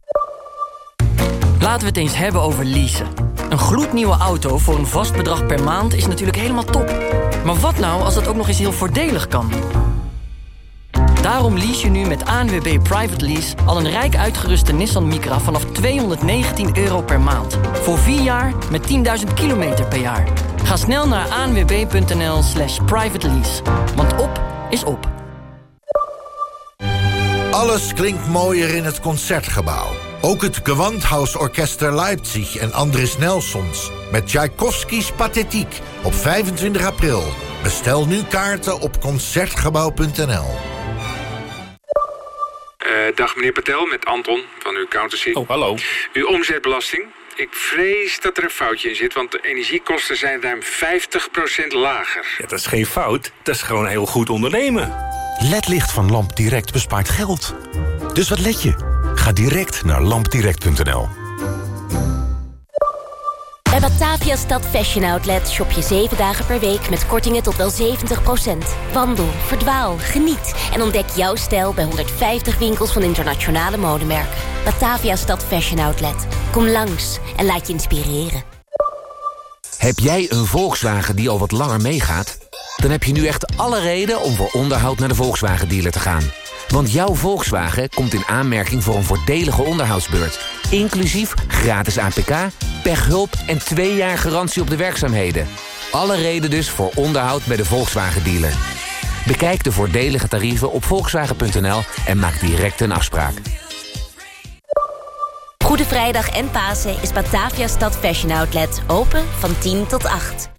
Laten we het eens hebben over leasen. Een gloednieuwe auto voor een vast bedrag per maand is natuurlijk helemaal top. Maar wat nou als dat ook nog eens heel voordelig kan? Daarom lease je nu met ANWB Private Lease al een rijk uitgeruste Nissan Micra vanaf 219 euro per maand. Voor 4 jaar met 10.000 kilometer per jaar. Ga snel naar anwb.nl slash private lease. Want op is op. Alles klinkt mooier in het Concertgebouw. Ook het Gewandhausorchester Leipzig en Andris Nelsons... met Tchaikovskis Pathetiek op 25 april. Bestel nu kaarten op Concertgebouw.nl. Eh, dag meneer Patel, met Anton van uw accountancy. Oh, hallo. Uw omzetbelasting. Ik vrees dat er een foutje in zit, want de energiekosten zijn ruim 50% lager. Ja, dat is geen fout, dat is gewoon heel goed ondernemen. LED-licht van Lamp Direct bespaart geld. Dus wat let je? Ga direct naar lampdirect.nl. Bij Batavia Stad Fashion Outlet shop je 7 dagen per week met kortingen tot wel 70%. Wandel, verdwaal, geniet en ontdek jouw stijl bij 150 winkels van internationale modemerken. Batavia Stad Fashion Outlet. Kom langs en laat je inspireren. Heb jij een Volkswagen die al wat langer meegaat? Dan heb je nu echt alle reden om voor onderhoud naar de Volkswagen dealer te gaan. Want jouw Volkswagen komt in aanmerking voor een voordelige onderhoudsbeurt. Inclusief gratis APK, pechhulp en twee jaar garantie op de werkzaamheden. Alle reden dus voor onderhoud bij de Volkswagen dealer. Bekijk de voordelige tarieven op volkswagen.nl en maak direct een afspraak. Goede Vrijdag en Pasen is Batavia Stad Fashion Outlet open van 10 tot 8.